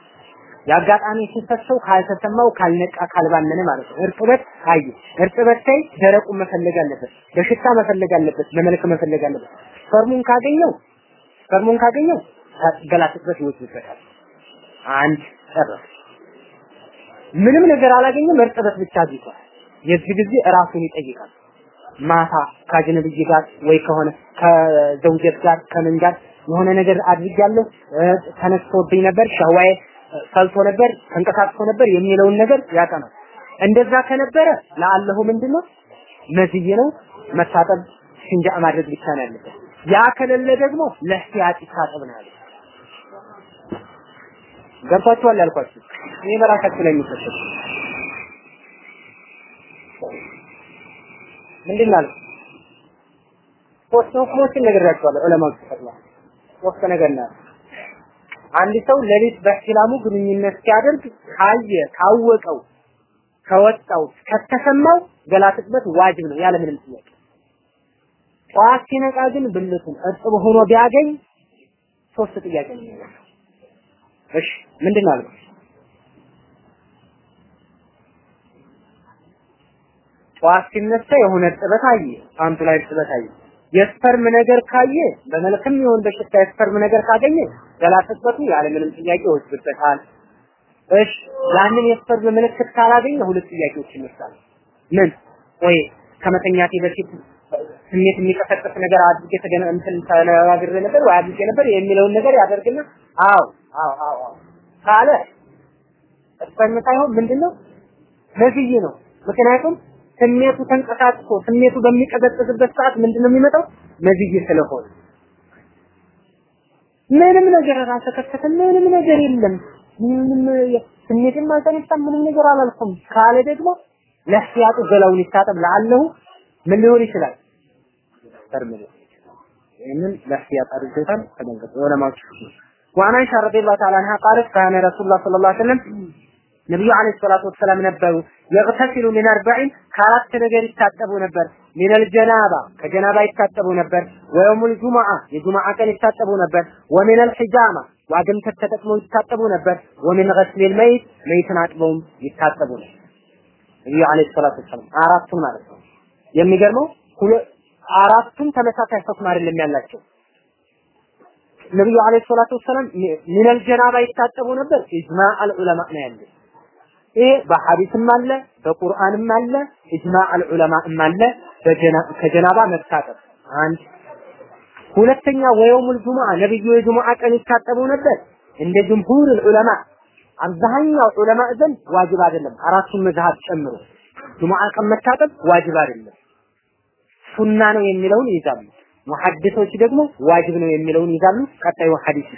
Speaker 1: የአጋጣሚ ሲፈሰው ካልተሰማው ካልነቃ ካልባነነ ማለት ነው። እርጥበት አይ እርጥበት ላይ ደረቁን መፈለግ አለበት፣ በሽታ መፈለግ አለበት፣ በመልክ መፈለግ አለበት። sperm ኡን ካገኘው sperm ኡን ካገኘው ገላ ትጥበት ይወጅብበታል። አንድ ጨረስ። ምንም ነገር አላገኘም፣ እርጥበት ብቻ አግኝቷል። የዚህ ጊዜ ራሱን ይጠይቃል። ማታ ከአጅነብይ ጋር ወይ ከሆነ ከዘውጀት ጋር ከምን ጋር የሆነ ነገር አድርጊያለሁ ተነስቶብኝ ነበር ሸዋዬ ሰልቶ ነበር ተንቀሳቅሶ ነበር የሚለውን ነገር ያጠናል። እንደዛ ከነበረ ለአለሁ ምንድነው? መዝይ ነው። መታጠብ ሽንጃ ማድረግ ብቻ ነው ያለበት። ያ ከሌለ ደግሞ ለህቲያጥ ይታጠብ ነው ያለው። ገብቷችኋል ያልኳችሁ? ይሄ በራሳችሁ ላይ የሚፈሰድ ምንድን ነው ሶስት ሁክሞችን ነግሬያችኋለሁ ዑለማዎች ተጠቅመዋል ነገር ነው አንድ ሰው ሌሊት በእስላሙ ግንኙነት ሲያደርግ ካየ ካወቀው ከወጣው ከተሰማው ገላ ትጥበት ዋጅብ ነው ያለ ምንም ጥያቄ። ጠዋት ሲነቃ ግን ብልቱን እርጥብ ሆኖ ቢያገኝ ሶስት ጥያቄ እሺ ምንድን ነው አልኩት? ጠዋት ሲነሳ የሆነ እርጥበት አየ፣ ፓንቱ ላይ እርጥበት አየ። የ sperm ነገር ካየ በመልክም ይሁን በሽታ የ sperm ነገር ካገኘ ገላ ትጥበቱ ያለ ምንም ጥያቄ ይወጅብበታል። እሺ ያንን የ sperm ምልክት ካላገኘ ሁለት ጥያቄዎች ይነሳሉ። ምን ወይ ከመተኛቴ በፊት ስሜት የሚቀሰቅስ ነገር አድርጌ ተገና እንትን ተነጋግሬ ነበር ወይ አድርጌ ነበር የሚለውን ነገር ያደርግና አዎ አዎ አዎ ካለ እስፈን ሳይሆን ምንድነው ነብይ ነው። ምክንያቱም ስሜቱ ተንቀሳቅሶ ስሜቱ በሚቀዘቅዝበት ሰዓት ምንድን ነው የሚመጣው? ነብይ ስለሆነ ምንም ነገር አልተከሰተ፣ ምንም ነገር የለም፣ ምንም ስሜትም አልተነሳም፣ ምንም ነገር አላልኩም ካለ ደግሞ ለህያጡ ገላውን ይታጠብ ላለሁ ምን ሊሆን ይችላል? ተርምል ይህንን ለህያጥ አድርገውታል። ተመልከቱ ዑለማዎች ወአን አይሻ ረዲየላሁ ተዓላ አንሃ ቃለት ካነ ረሱላህ ሰለላሁ ዐለይሂ ወሰለም ነብዩ አለይሂ ሰላቱ ወሰላም ነበሩ። የግተሲሉ ሚን አርበዒን ከአራት ነገር ይታጠቡ ነበር። ሚነል ጀናባ ከጀናባ ይታጠቡ ነበር። ወየውሙል ጁሙዓ የጁሙዓ ቀን ይታጠቡ ነበር። ወሚነል ሒጃማ ዋግምተት ተጠቅመው ይታጠቡ ነበር። ወሚን ገስሊል መይት መይትን አጥበውም ይታጠቡ ነበር። ነብዩ አለይሂ ሰላቱ ወሰላም አራቱም ማለት ነው። የሚገርመው አራቱም ተመሳሳይ ሁክም አይደለም ያላቸው። ነብዩ አለይሂ ሰላቱ ወሰላም ሚነል ጀናባ ይታጠቡ ነበር። ኢጅማዕ አልዑለማ ነው ያለው ይሄ በሐዲስም አለ በቁርአንም አለ ኢጅማዕ አልዑለማም አለ ከጀናባ መታጠብ አንድ። ሁለተኛ ወየውሙል ጁሙዓ ነብዩ የጁሙዓ ቀን ይታጠቡ ነበር። እንደ ጅምሁር ዑለማ አብዛኛው ዑለማ ዘንድ ዋጅብ አይደለም። አራቱን መዝሀብ ጨምሮ ጁሙዓ ቀን መታጠብ ዋጅብ አይደለም። ሱና ነው የሚለውን ይይዛሉ ሙሐዲሶች ደግሞ ዋጅብ ነው የሚለውን ይዛሉ። ቀጣዩ ሐዲስ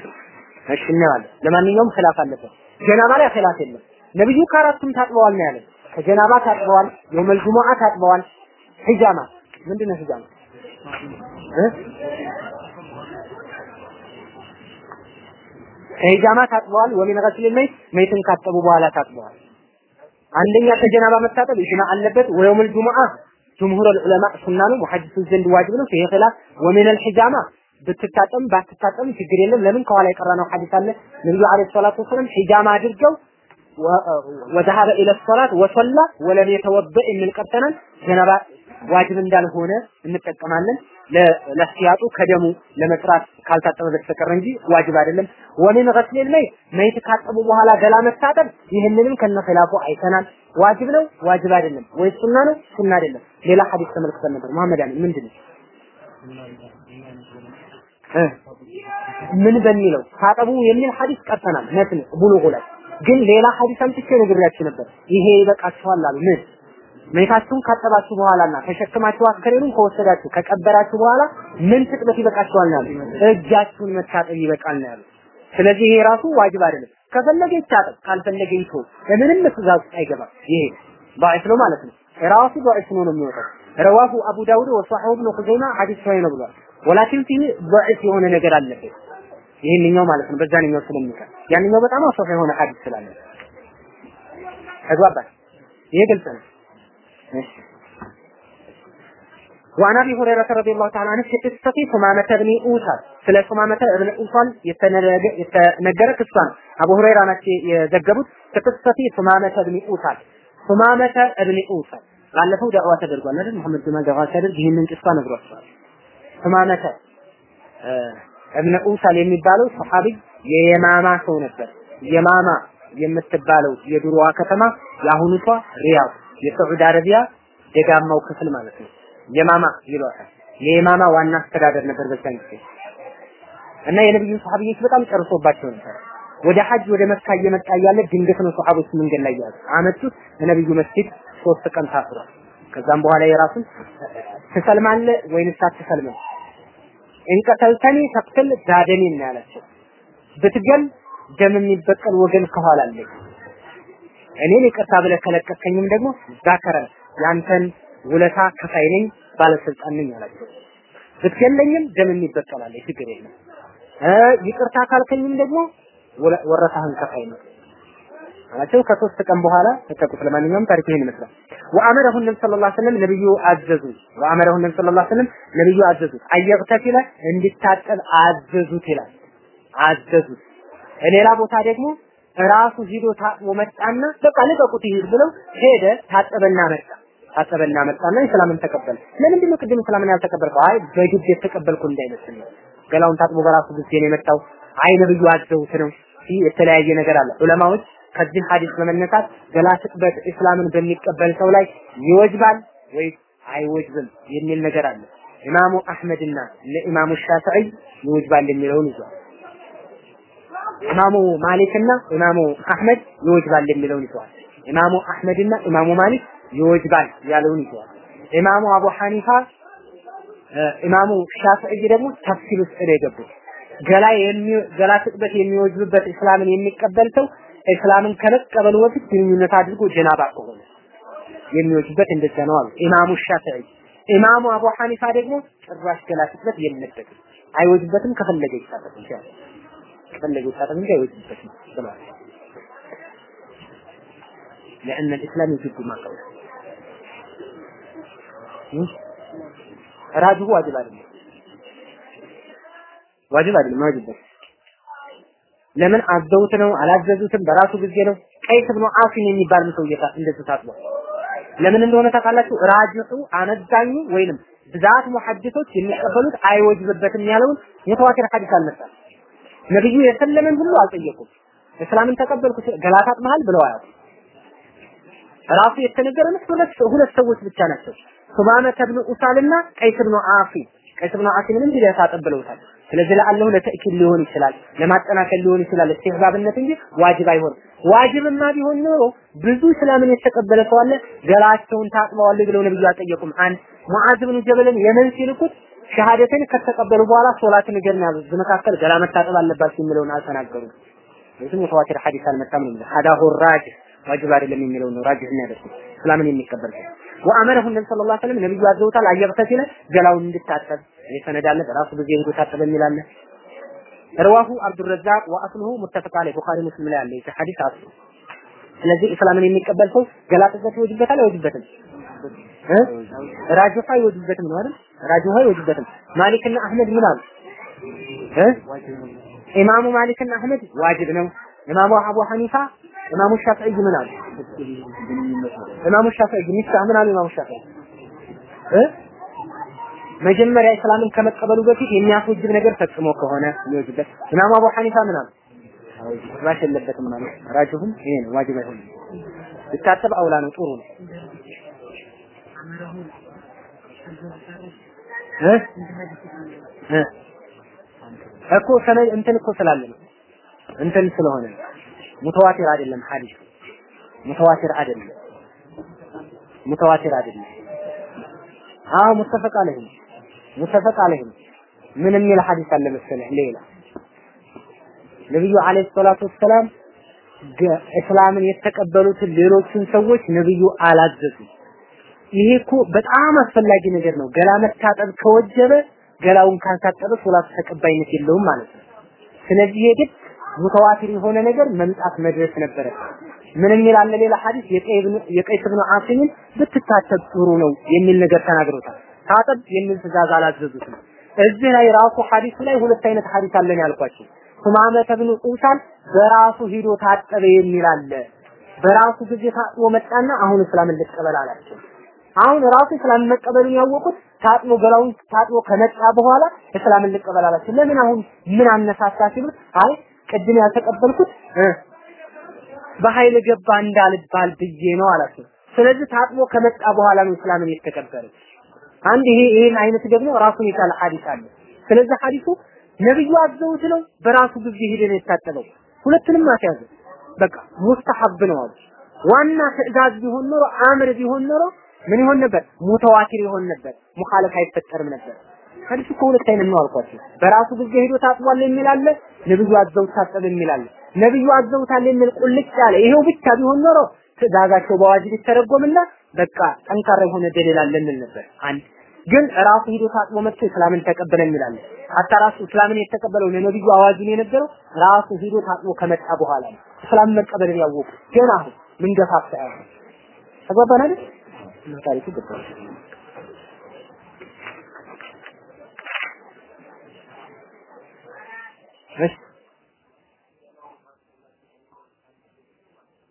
Speaker 1: እሺ እናያለን ለማንኛውም ኺላፍ አለበት። ጀናባ ላይ ኺላፍ የለም ነብዩ ከአራቱም ታጥበዋል ነው ያለው። ከጀናባ ታጥበዋል የውመል ጁሙዓ ታጥበዋል። ሂጃማ ምንድነው ሂጃማ ከሂጃማ ታጥበዋል። ወሚን ገስል መይት መይትን ካጠቡ በኋላ ታጥበዋል። አንደኛ ከጀናባ መታጠብ ኢጅማ አለበት። ወየውመል ጁሙዓ ጅምሁር ዑለማ ሱና ነው ሙሐዲሶች ዘንድ ዋጅብ ነው። ይሄ ኺላፍ ወሚን አልሂጃማ ብትታጠም ባትታጠም ችግር የለም። ለምን? ከኋላ የቀራነው ሐዲስ አለ። ነብዩ አለይሂ ሰላቱ ወሰለም ሂጃማ አድርገው ወዘሀበ ኢለ ሶላት ወሶላ ወለም የተወበእ የሚል ቀርተናል። ጀነባ ዋጅብ እንዳልሆነ እንጠቀማለን። ለእህቲያጡ ከደሙ ለመጥራት ካልታጠበ በስተቀር እንጂ ዋጅብ አይደለም። ወሚን ገስሊል መይት መይት ካጠቡ በኋላ ገላ መታጠብ ይህንንም ከነ ኺላፉ አይተናል። ዋጅብ ነው ዋጅብ አይደለም ወይ ሱና ነው ሱና አይደለም። ሌላ ሐዲስ ተመልክተን ነበር። መሐመድ አሚን ምንድን ነው ምን በሚለው ታጠቡ የሚል ሀዲስ ቀርተናል። ነት ነው ላይ ግን ሌላ ሐዲስ አምጥቼ ነግሬያችሁ ነበር ይሄ ይበቃችኋል አሉ ምን መይታችሁን ካጠባችሁ በኋላና ተሸክማችሁ አስከሬኑን ከወሰዳችሁ ከቀበራችሁ በኋላ ምን ትጥበት ይበቃችኋል ነው እጃችሁን መታጠብ ይበቃል ነው ያሉት ስለዚህ ይሄ ራሱ ዋጅብ አይደለም ከፈለገ ይታጠብ ካልፈለገ ይቶ ለምንም ትእዛዝ ውስጥ አይገባም ይሄ ضعيف ነው ማለት ነው ራሱ ضعيف ነው የሚወጣው ረዋሁ አቡ ዳውድ ወሰሐሁ ኢብኑ ኹዘይማ ሐዲስ ሰሂህ ነው ብሏል ወላኪን ፊህ ضعيف የሆነ ነገር አለበት ይሄንኛው ማለት ነው በዛንኛው ስለሚቀር ያንኛው በጣም አሰፋ የሆነ ሐዲስ ስላለ ተግባባል ይሄ ግልጽ ነው وعن ابي هريره رضي الله تعالى عنه في قصه ثمامه بن اوسال ስለ ثمامه ابن اوسال የተነገረ ክሷ ነው አቡ ሁረይራ ናቸው የዘገቡት ከቅሰቲ ثمامه بن اوسال ثمامه ابن اوسال ባለፈው ዳዕዋ ተደርጓል አይደል መሐመድ ጀማል ዳዕዋ ሲያደርግ ይህንን ቅሷ ነግሯቸዋል ثمامه እብነ ኡሳል የሚባለው ሰሐቢ የየማማ ሰው ነበር የማማ የምትባለው የድሮዋ ከተማ የአሁኑቷ ሪያድ የሳዑዲ አረቢያ ደጋማው ክፍል ማለት ነው። የማማ ይሏታል። የየማማ ዋና አስተዳደር ነበር በዛን ጊዜ እና የነብዩ ሰሃቢዎች በጣም ጨርሶባቸው ነበር። ወደ ሐጅ ወደ መካ እየመጣ እያለ ድንገት ነው ሰሃቦች መንገድ ላይ ያዙ። አመጡት ለነብዩ መስጊድ ሶስት ቀን ታስሯል። ከዛም በኋላ የራሱን ትሰልማለህ ወይንስ አትሰልምም? እንቀተልተኒ ተቅትል ዳደኒን ነው ብትገል ደም የሚበቀል ወገን ከኋላ እኔን ይቅርታ ብለህ ከለቀቀኝም ደግሞ ዛከረን ያንተን ውለታ ከፋይ ነኝ፣ ባለስልጣን ነኝ አላቸው። ብትገለኝም ደም የሚበቀል ችግር የለም። ይቅርታ ካልከኝም ደግሞ ወረታህን ከፋይ ነው አላቸው። ከሶስት ቀን በኋላ ተጠቁት። ለማንኛውም ታሪኩ ይሄን ይመስላል። ወአመረሁ ነብዩ ሰለላሁ ዐለይሂ ወሰለም ነብዩ አዘዙ። ወአመረሁ ነብዩ ሰለላሁ ዐለይሂ ወሰለም ነብዩ አዘዙት። አየግተፊለ እንዲታጠብ አዘዙት ይላል። አዘዙት። ሌላ ቦታ ደግሞ ራሱ ሂዶ ታጥቦ መጣና በቃ ልቀቁት ይሄድ ብለው ሄደ። ታጠበና መጣ። ታጠበና መጣና እስላምን ተቀበለ። ለምንድን ነው ቅድም እስላምን ያልተቀበልከው? አይ በግድ የተቀበልኩ እንዳይመስል ገላውን ታጥቦ በራሱ ጊዜ ነው የመጣው። አይ ነብዩ አዘውት ነው። የተለያየ ነገር አለ። ዑለማዎች ከዚህ ሐዲስ በመነሳት ገላ ስጥበት እስላምን በሚቀበል ሰው ላይ ይወጅባል ወይ አይወጅብም የሚል ነገር አለ። ኢማሙ አህመድና ለኢማሙ ሻፊዒ ይወጅባል የሚለውን ይዟል። ኢማሙ ማሊክና ኢማሙ አህመድ ይወጅባል የሚለውን ይዟል። ኢማሙ አህመድና ኢማሙ ማሊክ ይወጅባል ያለውን ይዟል። ኢማሙ አቡ ሐኒፋ ኢማሙ ሻፊዒ ደግሞ ተፍሲል ውስጥ ነው የገቡት። ገላ ገላ ትጥበት የሚወጅብበት እስላምን የሚቀበል ሰው እስላምን ከመቀበሉ በፊት ግንኙነት አድርጎ ጀናባ ከሆነ የሚወጅበት እንደዛ ነው አሉ ኢማሙ ሻፊዒ። ኢማሙ አቡ ሐኒፋ ደግሞ ጭራሽ ገላ ትጥበት የለበትም፣ አይወጅበትም። ከፈለገ ይታጠብ ይችላል፣ ከፈለገ ይታጠብ እንጂ አይወጅበትም ብለዋል። لأن الإسلام يجب ما قبله ራጅሁ ዋጅብ አይደለም ዋጅብ አይደለም ዋጅብ ለምን አዘውት ነው? አላዘዙትም? በራሱ ጊዜ ነው? ቀይስ ብኑ አሲም የሚባል ሰው እንደዚህ ታጥቧል ለምን እንደሆነ ታውቃላችሁ? ራጅሑ አነዛኙ ወይንም ብዛት ሙሐዲሶች የሚቀበሉት አይወጅብበትም ያለውን የተዋቲር ሐዲስ አልመጣም። ነብዩ የሰለመን ሁሉ አልጠየቁም። እስላምን ተቀበልኩ ገላታ አጥመሃል ብለው አያውቁም። ራሱ የተነገረን ሁለት ሁለት ሰዎች ብቻ ናቸው። ሱማመ ተብኑ ኡሳልና ቀይስ ብኑ አፊ ቀይስ ብኑ አሲምንም ቢዳ ታጠብለውታል ስለዚህ ለአለሁ ለተእኪድ ሊሆን ይችላል ለማጠናከል ሊሆን ይችላል እስትህባብነት እንጂ ዋጅብ አይሆንም። ዋጅብማ ቢሆን ኖሮ ብዙ እስላምን የተቀበለ ሰው አለ ገላቸውን ታጥበዋል ብለው ነብዩ አልጠየቁም። አንድ ሙዓዝ ብኑ ጀበልን የመን ሲልኩት ሸሃደትን ከተቀበሉ በኋላ ሶላት ንገርን ያሉት በመካከል ገላ መታጠብ አለባቸው የሚለውን አልተናገሩም። ለዚህ ሙተዋቲር ሐዲስ አልመጣም ነው ሀዳሁ ራጅህ ዋጅብ አይደለም የሚለው ነው ራጅህ የሚያደርገው እስላምን የሚቀበል ሰው። ወአመረሁ ነብዩ ሰለላሁ ዐለይሂ ወሰለም ነብዩ አዘውታል አየብተሲለ ገላውን እንድታጠብ የሰነድ አለ በራሱ ጊዜ ሄዶ ታጠበ የሚል አለ። ረዋሁ አብዱረዛቅ ወአስሉሁ ሙተፈቅ ዐለይህ ቡኻሪ ሙስሊም ላይ አለ ይህ ሐዲስ አስሉ ስለዚህ እስላምን የሚቀበል ሰው ገላ ጥበት ይወጅበታል አይወጅበትም? ራጅሃ ይወጅበትም ነው አይደል? ራጅሃ ይወጅበትም። ማሊክና አህመድ ምን አሉ? ኢማሙ ማሊክና አህመድ ዋጅብ ነው። ኢማሙ አቡ ሐኒፋ ኢማሙ ሻፊዒ ምን አሉ? ኢማሙ ሻፊዒ ምን አሉ? ኢማሙ ሻፊዒ መጀመሪያ እስላምን ከመቀበሉ በፊት የሚያስወጅብ ነገር ፈጽሞ ከሆነ የሚወጅበት ኢማሙ አቡ ሐኒፋ ምን አሉ? ራሽ የለበትም ማለት ራጅሁም ይሄ ነው ዋጅብ አይሆንም። ቢታጠብ አውላ ነው ጥሩ ነው። እኮ ሰነድ እንትን እኮ ስላለ ነው። እንትን ስለሆነ ሙተዋቲር አይደለም ሐዲስ። ሙተዋቲር አይደለም። ሙተዋቲር አይደለም። አዎ ሙተፈቅ አለህ ሙተፈቅ አለህ ምን የሚል ሐዲስ አለ መሰለህ? ሌላ ነብዩ አለይሂ ሰላቱ ወሰላም እስላምን የተቀበሉትን ሌሎችን ሰዎች ነብዩ አላዘዙም። ይሄ እኮ በጣም አስፈላጊ ነገር ነው። ገላ መታጠብ ከወጀበ ገላውን ካልታጠበ ሶላት ተቀባይነት የለውም ማለት ነው። ስለዚህ የግድ ሙተዋቲር የሆነ ነገር መምጣት መድረስ ነበረ። ምን የሚል አለ ሌላ ሐዲስ? የቀይስ ብኑ ዓሲምን ብትታተብ ጥሩ ነው የሚል ነገር ተናግሮታል። ታጠብ የሚል ትእዛዝ አላዘዙትም። እዚህ ላይ ራሱ ሐዲሱ ላይ ሁለት አይነት ሐዲስ አለን ያልኳቸው። ሱማመተ ብኑ ኡሳን በራሱ ሂዶ ታጠበ የሚል አለ። በራሱ ጊዜ ታጥቦ መጣና አሁን እስላምን ልቀበል አላቸው። አሁን ራሱ እስላምን መቀበሉን ያወቁት ታጥቦ ገላውን ታጥቦ ከመጣ በኋላ እስላምን ልቀበል አላቸው። ለምን አሁን ምን አነሳሳ ሲሉት አይ ቅድም ያልተቀበልኩት በኃይል ገባ እንዳልባል ብዬ ነው አላቸው። ስለዚህ ታጥቦ ከመጣ በኋላ ነው እስላምን የተቀበለው። አንድ ይሄ ይሄን አይነት ደግሞ ራሱን የቻለ ሐዲስ አለ። ስለዚህ ሐዲሱ ነብዩ አዘውት ነው በራሱ ጊዜ ሄደን የታጠበው። ሁለቱንም አስያዘ። በቃ ሙስተሐብ ነው አሉ። ዋና ትዕዛዝ ቢሆን ኖሮ አምር ቢሆን ኖሮ ምን ይሆን ነበር? ሙተዋቲር ይሆን ነበር። ሙኻለፍ አይፈጠርም ነበር። ሐዲሱ ከሁለት አይነት ነው አልኳቸው። በራሱ ጊዜ ሄዶ ታጥቧል የሚል አለ፣ ነብዩ አዘውት ታጠበ የሚል አለ። ነብዩ አዘውታል የሚል ቁልጭ ያለ ይሄው ብቻ ቢሆን ኖሮ ትእዛዛቸው በዋጅብ ይተረጎምና በቃ ጠንካራ የሆነ አለ እንል ነበር። አንድ ግን ራሱ ሂዶ ታጥቦ መጥቶ እስላምን ተቀበለ የሚላለ ሀታ ራሱ እስላምን የተቀበለው ለነብዩ አዋጅን የነገረው ራሱ ሂዶ ታጥቦ ከመጣ በኋላ ነው። እስላምን መቀበልን ያወቁ ገና አሁን ምን ገፋፋ ያለ ተግባባን አይደል? ታሪኩ ገባ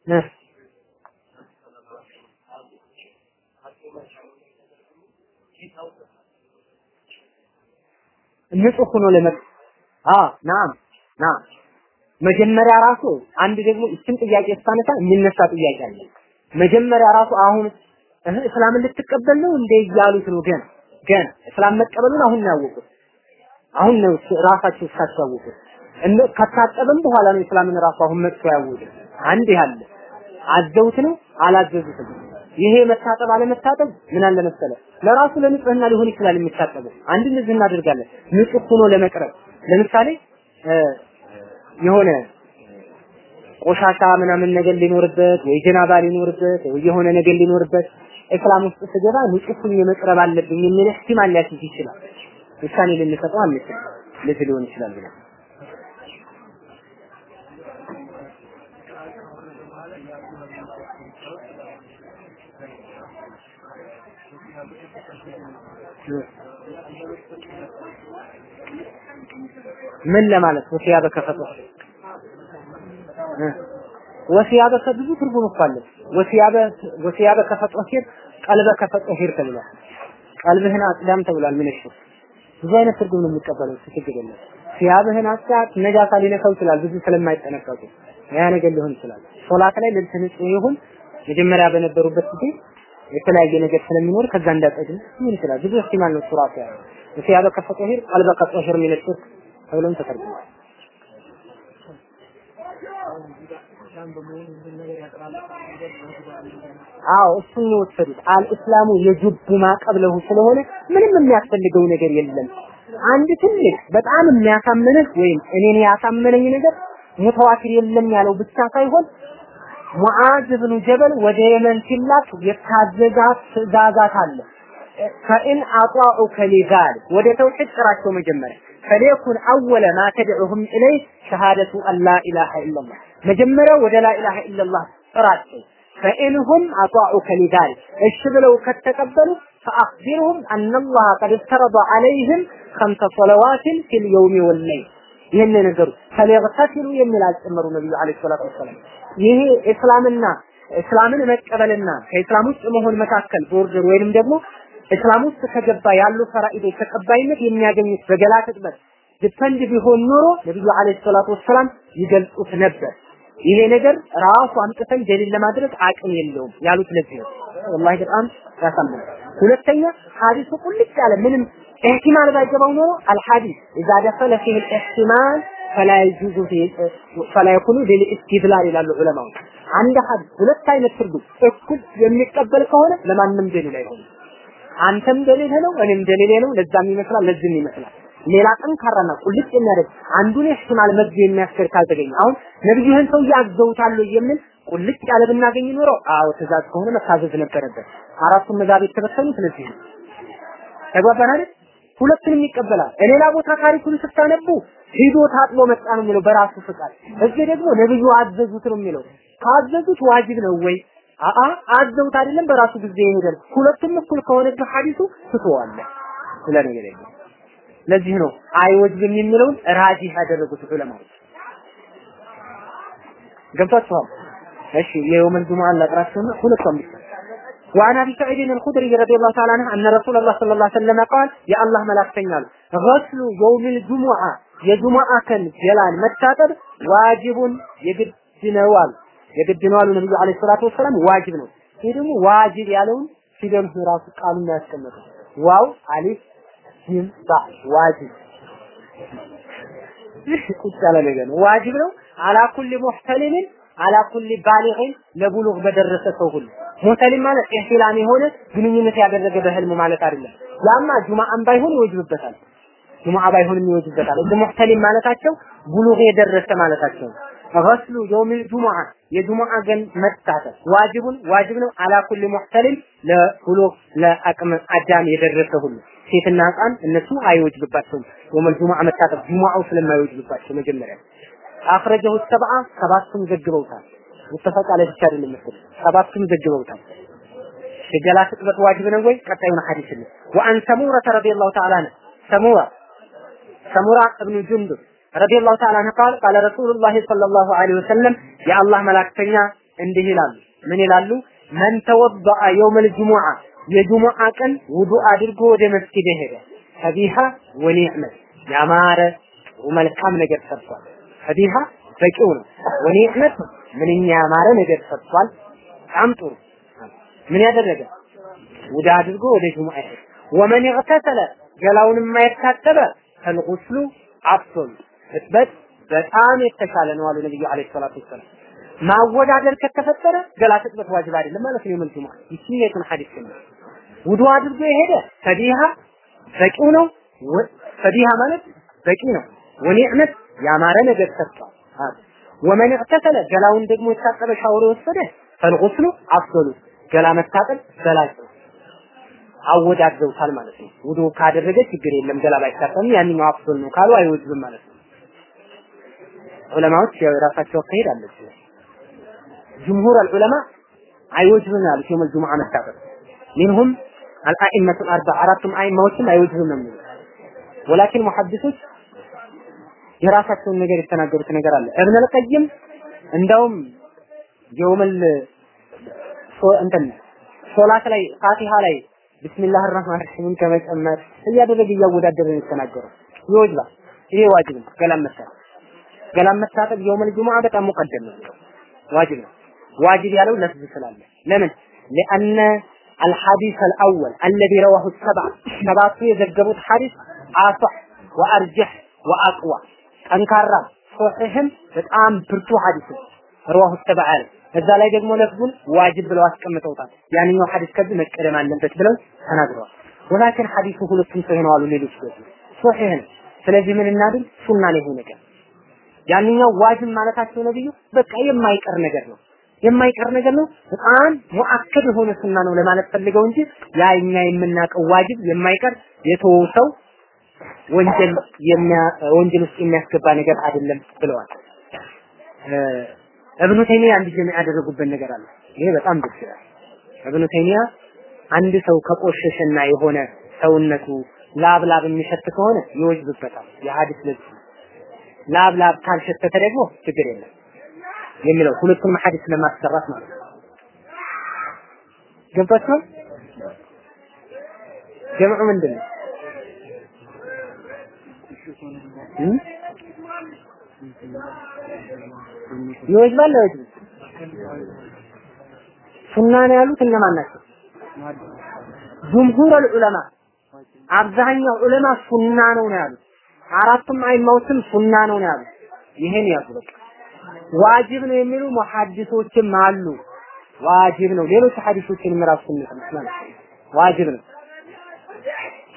Speaker 1: እሺ ንጹህ ሆኖ ለመጥ አ ናም ናም መጀመሪያ ራሱ አንድ ደግሞ እችን ጥያቄ ስታነሳ የሚነሳ ጥያቄ አለ። መጀመሪያ ራሱ አሁን እስላምን ልትቀበል ነው እንደ እያሉት ነው ገና ገና እስላም መቀበሉን አሁን ነው ያወቁት። አሁን ነው ራሳቸው ሳታወቁት እነ ከታጠበም በኋላ ነው እስላምን ራሱ አሁን መጥቶ ያወቁት። አንድ ያለ አዘውት ነው አላዘዙትም። ይሄ መታጠብ አለመታጠብ ምን አለ መሰለ ለራሱ ለንጽህና ሊሆን ይችላል የሚታጠበው። አንድ እንደዚህ እናደርጋለን ንጹህ ሆኖ ለመቅረብ ለምሳሌ የሆነ ቆሻሻ ምናምን ነገር ሊኖርበት ወይ ጀናባ ሊኖርበት ወይ የሆነ ነገር ሊኖርበት እስላም ውስጥ ስገባ ንጹህ ሆኜ መቅረብ አለብኝ የሚል ኢህቲማል ሊያስይዝ ይችላል። ውሳኔ ልንሰጠው አንችልም። ለዚህ ሊሆን ይችላል ብለን ምን ለማለት ወሲያ በከፈተ ወሲያ በከብዙ ትርጉም እኮ አለ። ወሲያ በ ወሲያ በከፈተ ሂር ቀልበ ከፈተ ሂር ተብሏል። ቀልብህን አጽዳም ተብሏል። ምን እሺ ብዙ አይነት ትርጉም ነው የሚቀበለው። ችግር የለም። ሲያብህን አጽዳት ነጃሳ ሊነካው ይችላል ብዙ ስለማይጠነቀቁ ያ ነገር ሊሆን ይችላል። ሶላት ላይ ልብስ ንጹህ ይሁን መጀመሪያ በነበሩበት ጊዜ የተለያየ ነገር ስለሚኖር ከዛ እንዳጠዱ ምን ይችላል። ብዙ እስቲማል ነው ሱራቱ ያለው ወሲያ በከፈተ ሂር ቀልበ ከፈተ ሂር ምን እሺ ተብሎም ተተርጉሟል። አዎ እሱን ነው የወሰዱት። አልእስላሙ የጅቡ ማቀብለሁ ስለሆነ ምንም የሚያስፈልገው ነገር የለም። አንድ ትልቅ በጣም የሚያሳምንህ ወይም እኔን ያሳመነኝ ነገር ሙተዋቲር የለም ያለው ብቻ ሳይሆን ሙዓዝ ብኑ ጀበል ወደ የመን ሲላክ የታዘዛት ትእዛዛት አለ። ፈኢን አጧዑከ ሊዛሊክ ወደ ተውሂድ ጥራቸው መጀመሪያ ፈሊየኩን አወለ ማ ተድዑሁም ኢለይህ ሸሃደቱ አን ላ ኢላሃ ኢለላህ መጀመሪያ ወደ ላ ኢላሃ ኢለላህ ጥራቸው ፈኢንሁም አጧዑከ ሊዛሊክ እሺ ብለው ከተቀበሉ ፈአኽቢርሁም አነላህ ቀድ እፍተረደ ዐለይህም ኸምሰ ሰለዋትን ፊል የውሚ ወለይል ይህን ነገሩ ፈሊየግተሲሉ የሚል አልጨመሩ ነቢዩ ዓለይሂ ሰላቱ ወሰላም ይሄ እስላምና እስላምን መቀበልና ከእስላም ውስጥ መሆን መካከል border ወይንም ደግሞ እስላም ውስጥ ከገባ ያሉ ፈራኢዶች ተቀባይነት የሚያገኙት በገላ ትጥበት depend ቢሆን ኖሮ ነብዩ عليه الصلاة والسلام ይገልጹት ነበር። ይሄ ነገር ራሱ አምጥተን دليل ለማድረግ አቅም የለውም ያሉት ለዚህ ነው። ወላሂ በጣም ያሳምናል። ሁለተኛ ሐዲሱ ቁልጭ ያለ ምንም احتمال ባይገባው ኖሮ الحديث إذا دخل فيه احتمال ፈላ ይጁዙ ፈላ የኩኑ ለልኢስቲድላል ይላሉ ዑለማዎች። አንድ ሐዲስ ሁለት አይነት ትርጉም እኩል የሚቀበል ከሆነ ለማንም ደሊል አይሆንም። አንተም ደሊል ነው፣ እኔም ደሊል ነው። ለዛም ይመስላል፣ ለዚህም ይመስላል። ሌላ ጠንካራና ቁልጭ የሚያደርግ አንዱን ኢህቲማል መዝጊያ የሚያስከር ካልተገኘ አሁን ነብዩ ይህን ሰው ያዘውታል የሚል ቁልጭ ያለ ብናገኝ ኖሮ አዎ ትእዛዝ ከሆነ መታዘዝ ነበረበት። አራቱም መዛብ የተበተኑ ስለዚህ ነው። ተግባባን አይደል? ሁለቱንም ይቀበላል። ሌላ ቦታ ታሪኩን ስታነቡ ሂዶ ታጥቦ መጣ ነው የሚለው በራሱ ፍቃድ። እዚህ ደግሞ ነብዩ አዘዙት ነው የሚለው። ካዘዙት ዋጅብ ነው ወይ? አአ አዘውት አይደለም በራሱ ጊዜ ይሄዳል። ሁለቱም እኩል ከሆነ ሐዲሱ ትተዋለህ። ስለ ነገር የለም። ለዚህ ነው አይወጅብም የሚለውን ራጂህ ያደረጉት ዑለማዎች። ገብቷችኋል? እሺ የየውመል ጁሙዓ ላቅራችሁና ሁለቱም ብቻ وعن ابي سعيد الخدري رضي الله تعالى عنه ان رسول الله صلى الله عليه وسلم قال يا الله ملاكتኛል غسل يوم الجمعه የጁሙአ ቀን ገላን መታጠብ ዋጅቡን የግድ ነዋል የግድ ነዋል ነብዩ አለይሂ ሰላቱ ወሰለም ዋጅብ ነው. ይሄ ደግሞ ዋጅብ ያለውን ፊደል ራሱ ቃሉን ያስቀመጠው። ዋው አሊፍ ጂም ባ ዋጅብ። ይህ ቁጭ ያለ ነገር ነው። ዋጅብ ነው። አላ ኩሊ ሙህተሊምን አላ ኩሊ ባሊግን ለቡሉግ በደረሰ ሰው ሁሉ። ሙህተሊም ማለት ኢህቲላም የሆነ ግንኙነት ያደረገ በህልም ማለት አይደለም። ያማ ጁማአን ባይሆን ይወጅብበታል። ጁሙዓ ባይሆንም ይወጅበታል። እዚህ ሙህተሊም ማለታቸው ቡሉግ የደረሰ ማለታቸው ገስሉ የውሚል ጁሙዓ የጁሙዓ ቀን መታጠብ ዋጅቡን ዋጅብ ነው አላ ኩሊ ሙህተሊም ለቡሉግ ለአቅመ አዳም የደረሰ ሁሉ ሴትና ህፃን እነሱ አይወጅብባቸውም። የውመል ጁሙዓ መታጠብ ጁሙዓው ስለማይወጅብባቸው መጀመሪያ አኽረጀሁ ሰብዓ ሰባቱም ዘግበውታል። ሙተፈቅ አለ ብቻ አይደለም መሰለኝ ሰባቱም ዘግበውታል። የገላ ስጥበት ዋጅብ ነው ወይ? ቀጣዩን ሐዲስ ነው። ወአን ሰሙረ ረዲየላሁ ተዓላ ዐንሁ ሰሙራ ሰሙራ እብኑ ጁንዱብ ረዲየላሁ ተዓላ ዐንሁ ቃል ቃለ ረሱሉላህ ሰለላሁ ዐለይሂ ወሰለም የአላህ መላእክተኛ እንዲህ ይላሉ። ምን ይላሉ? መን ተወበአ የውመል ጁሙዓ የጁሙዓ ቀን ውዱእ አድርጎ ወደ መስጊድ ሄደ ፈቢሃ ወኒዕመት ያማረ መልካም ነገር ሰርቷል። ፈቢሃ በቂው ነው። ወኒዕመት ምንኛ ያማረ ነገር ሰርቷል። በጣም ጥሩ ምን ያደረገ ውዳ አድርጎ ወደ ጁሙዓ ሄደ። ወመን ይغተሰለ ገላውን የማይታጠበ ፈልጉስሉ አፍሶል እጥበት በጣም የተሻለ ነው አሉ ነብዩ አለይሂ ሰላቱ ወሰላም። ማወዳደር ከተፈጠረ ገላ ትጥበት ዋጅብ አይደለም ማለት ነው። ማለት ይችኛቱን ሐዲስ ነው። ውዱ አድርጎ የሄደ ፈዲሃ በቂው ነው። ፈዲሃ ማለት በቂ ነው። ወኒዕመት ያማረ ነገር ሰጥቷል። ወመን እቅተሰለ ገላውን ደግሞ የታጠበ ሻወር የወሰደ ፈልጉስሉ አፍሶሉ ገላ መታጠብ በላጭ ነው። አወዳድረውታል ማለት ነው። ውዱ ካደረገ ችግር የለም ገላ ባይታጠብም ያንኛው አፍሶል ነው ካሉ አይወጅብም ማለት ነው። ዑለማዎች የራሳቸው አካሄድ አለች። ጅምሁር አልዑለማ አይወጅብም ያሉት የውመል ጁሙዓ መታጠብ ሚንሁም አልአኢመቱ አርባ አራቱም አይማዎችም አይወጅብም ነው የሚሉት ወላኪን የራሳቸውን ነገር የተናገሩት ነገር አለ። እብነል ቀይም እንዳውም የውመል እንትን ሶላት ላይ ፋቲሃ ላይ ቢስሚላህ ራህማን ራሂም ከመጨመር እያደረገ እያወዳደረ ነው የተናገረው። ይወጅባ ይሄ ዋጅብ ነው። ገላን መታጠብ ገላን መታጠብ የውመል ጁሙዓ በጣም ሙቀደም ነው፣ ዋጅብ ነው። ዋጅብ ያለው ለፍዝ ስላለ ለምን ለአነ الحديث الأول الذي رواه السبعة سبعة يذكرون حديث أصح وأرجح وأقوى ጠንካራ ሶሒህም በጣም ብርቱ ሐዲስ ነው። ረዋሁ እዛ ላይ ደግሞ ለፍዙን ዋጅብ ብለው አስቀምጠውታል። ያንኛው ሐዲስ ከዚህ መቀደም አለበት ብለው ተናግረዋል። ወላኪን ሐዲሱ ሁለቱም ሶሒህ ነው አሉ ሌሎች ደግሞ ሶሒህ ስለዚህ ምን እናድርግ? ሱና ነው ይሄ ነገር። ያንኛው ዋጅብ ማለታቸው ነብዩ በቃ የማይቀር ነገር ነው የማይቀር ነገር ነው። በጣም ሙአከድ የሆነ ሱና ነው ለማለት ፈልገው እንጂ ያ እኛ የምናውቀው ዋጅብ የማይቀር የተወው ሰው ወንጀል ወንጀል ውስጥ የሚያስገባ ነገር አይደለም ብለዋል። እብኑ ተይሚያ አንድ ጀምዕ ያደረጉበት ነገር አለ። ይሄ በጣም ደስ ይላል። እብኑ ተይሚያ አንድ ሰው ከቆሸሸና የሆነ ሰውነቱ ላብ ላብ የሚሸት ከሆነ ይወጅብበታል። የሐዲስ ልብስ ላብ ላብ ካልሸተተ ደግሞ ችግር የለም የሚለው ሁለቱንም ሐዲስ ለማሰራት ማለት ነው። ገብቷችኋል? ጀምዑ ምንድን ነው? ይወጅባል አይወጅብም? ሱና ነው ያሉት እነማን ናቸው? ጅምሁር ዑለማ አብዛኛው ዑለማ ሱና ነው ነው ያሉት። አራቱም አይማዎችም ሱና ነው ነው ያሉት። ይሄን ያዙ በቃ። ዋጅብ ነው የሚሉ ሙሐዲሶችም አሉ። ዋጅብ ነው። ሌሎች ሐዲሶችን ምዕራፍ ስንት ማለት ዋጅብ ነው።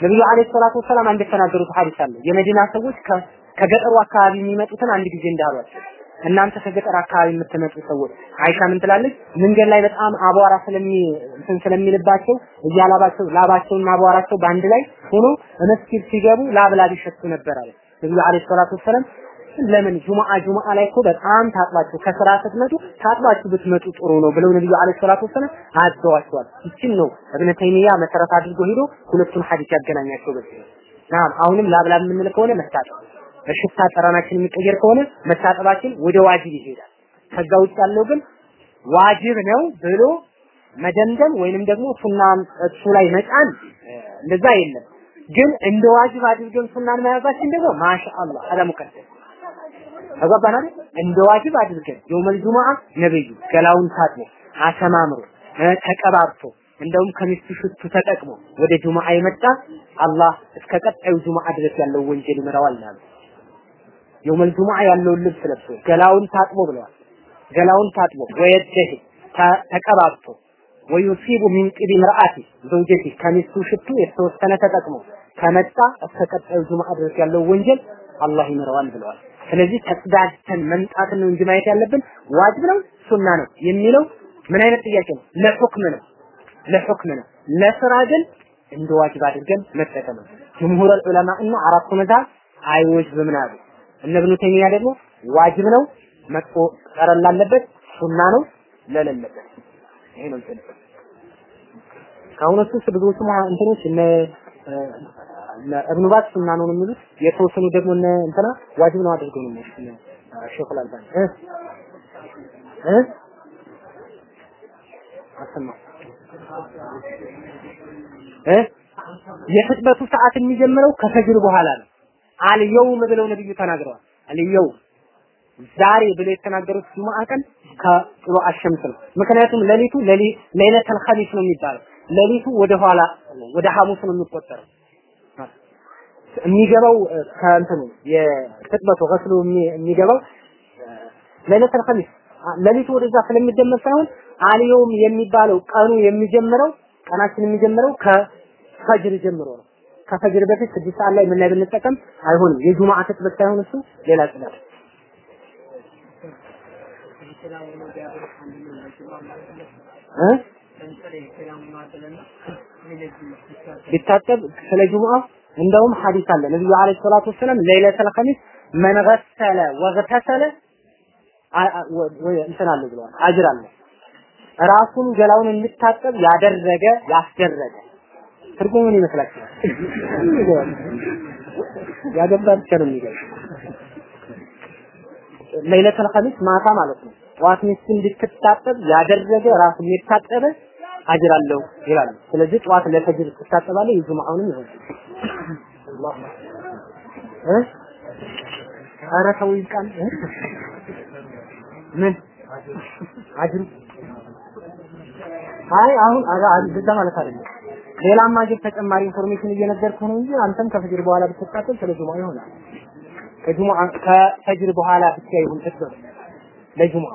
Speaker 1: ነብዩ አለይሂ ሰላቱ ወሰላም አንድ የተናገሩት ሐዲስ አለ። የመዲና ሰዎች ከገጠሩ አካባቢ የሚመጡትን አንድ ጊዜ እንዳሏቸው እናንተ ከገጠር አካባቢ የምትመጡ ሰዎች አይሻ ምን ትላለች? መንገድ ላይ በጣም አቧራ ስለሚ እንትን ስለሚልባቸው እያላባቸው ላባቸውና አቧራቸው በአንድ ላይ ሆኖ መስጊድ ሲገቡ ላብ ላብ ይሸቱ ነበር አለ ነብዩ አለይሂ ሰላቱ ወሰላም። ለምን ጁማአ ጁማአ ላይ እኮ በጣም ታጥባችሁ ከስራ ስትመጡ ታጥባችሁ ብትመጡ ጥሩ ነው ብለው ነብዩ አለይሂ ሰላቱ ወሰላም አዘዋቸዋል። ይችን ነው እብነ ተይሚያ መሰረት አድርጎ ሄዶ ሁለቱን ሐዲስ ያገናኛቸው በዚህ ናም አሁንም ላብ ላብ የምንል ከሆነ መታጠብ በሽታ ጠረናችን የሚቀየር ከሆነ መታጠባችን ወደ ዋጅብ ይሄዳል። ከዛ ውጭ ያለው ግን ዋጅብ ነው ብሎ መደምደም ወይንም ደግሞ ሱና እሱ ላይ መጫን እንደዛ የለም። ግን እንደ ዋጅብ አድርገን ሱናን መያዛችን ደግሞ ማሻአላህ አላ አይደል? እንደ ዋጅብ አድርገን የውመል ጁሙዓ ነብዩ ገላውን ታጥቦ አሰማምሮ ተቀባብቶ እንደውም ከሚስቱ ሽቱ ተጠቅሞ ወደ ጁሙዓ የመጣ አላህ እስከ ቀጣዩ ጁሙዓ ድረስ ያለው ወንጀል ይምረዋል ያሉ የውመል ጁሙዓ ያለውን ልብስ ለብሶ ገላውን ታጥቦ ብለዋል። ገላውን ታጥቦ ወየደህ ተቀባብቶ ወዩሲቡ ሚን ጢቢ ምርአቲ ዘውጀቲ ከሚስቱ ሽቱ የተወሰነ ተጠቅሞ ከመጣ እስከ ቀጣዩ ጁሙዓ ድረስ ያለው ወንጀል አላህ ይምረዋል ብለዋል። ስለዚህ ተጽዳድተን መምጣት ነው እንጂ ማየት ያለብን ዋጅብ ነው ሱና ነው የሚለው ምን አይነት ጥያቄ ነው? ለሁክም ነው ለሁክም ነው። ለስራ ግን እንደ ዋጅብ አድርገን መጠቀም ነው። ጅምሁር ዑለማ እና አራቱ መዛብ አይወጅብም ነው ያሉት። እነ ኢብኑ ተይሚያ ደግሞ ዋጅብ ነው፣ መጥፎ ጠረን ላለበት ሱና ነው፣ ለሌለበት ይሄ ነው እንትን ከአሁኖቹ ብዙዎቹ እንትኖች እነ እብኑ ባዝ ሱና ነው የሚሉት የተወሰኑ ደግሞ እነ እንትና ዋጅብ ነው አድርገው ነው የሚሉት ሼኹል አልባኒ እ እ አሰማ እ የፍጥበቱ ሰዓት የሚጀምረው ከፈጅር በኋላ ነው። አልየውም ብለው ነብዩ ተናግረዋል። አልየውም ዛሬ ብለው የተናገሩት ጁሙአ ቀን ከጥሎ አሸምስ ነው። ምክንያቱም ሌሊቱ ሌሊተል ኸሚስ ነው የሚባለው። ሌሊቱ ወደ ኋላ ወደ ሐሙስ ነው የሚቆጠረው። የሚገባው ከእንትኑ የክትበቱ ገስሉ የሚገባው ሌሊተል ኸሚስ ሌሊቱ ወደዛ ስለሚደመር ሳይሆን አልየውም የሚባለው ቀኑ የሚጀምረው ቀናችን የሚጀምረው ከፈጅር ጀምሮ ነው። ከፈጅር በፊት ስድስት ሰዓት ላይ ምን ላይ ብንጠቀም አይሆንም። የጁማዓ ክትበት ሳይሆን እሱ ሌላ ጽዳት ቢታጠብ ስለ ጁሙዓ እንደውም ሐዲስ አለ ነብዩ አለይሂ ሰላቱ ወሰለም ለይለተል ኸሚስ መን ገሰለ ወግተሰለ እንትን አለ ብለዋል አጅር አለ ራሱን ገላውን እንድታጠብ ያደረገ ያስደረገ ትርጉሙ ምን ይመስላችኋል? ያገባ ብቻ ነው የሚገባው። ለይለተል ኸሚስ ማታ ማለት ነው። ጠዋት ሚስት እንድትታጠብ ያደረገ ራሱን የታጠበ አጅር አለው ይላሉ። ስለዚህ ጠዋት ለፈጅር ትታጠባለህ፣ የጁምዓውንም ይሆናል። ኧረ ተው ይብቃን። ምን አጅሩ አይ አሁን እንደዛ ማለት አይደለም። ሌላም አጅር ተጨማሪ information እየነገርኩህ ነው እንጂ አንተም ከፈጅር በኋላ ብትታጠብ ስለ ጁሙዓ ይሆናል። ከጁሙዓ ከፈጅር በኋላ ብቻ ይሁን ትክክል ለጁሙዓ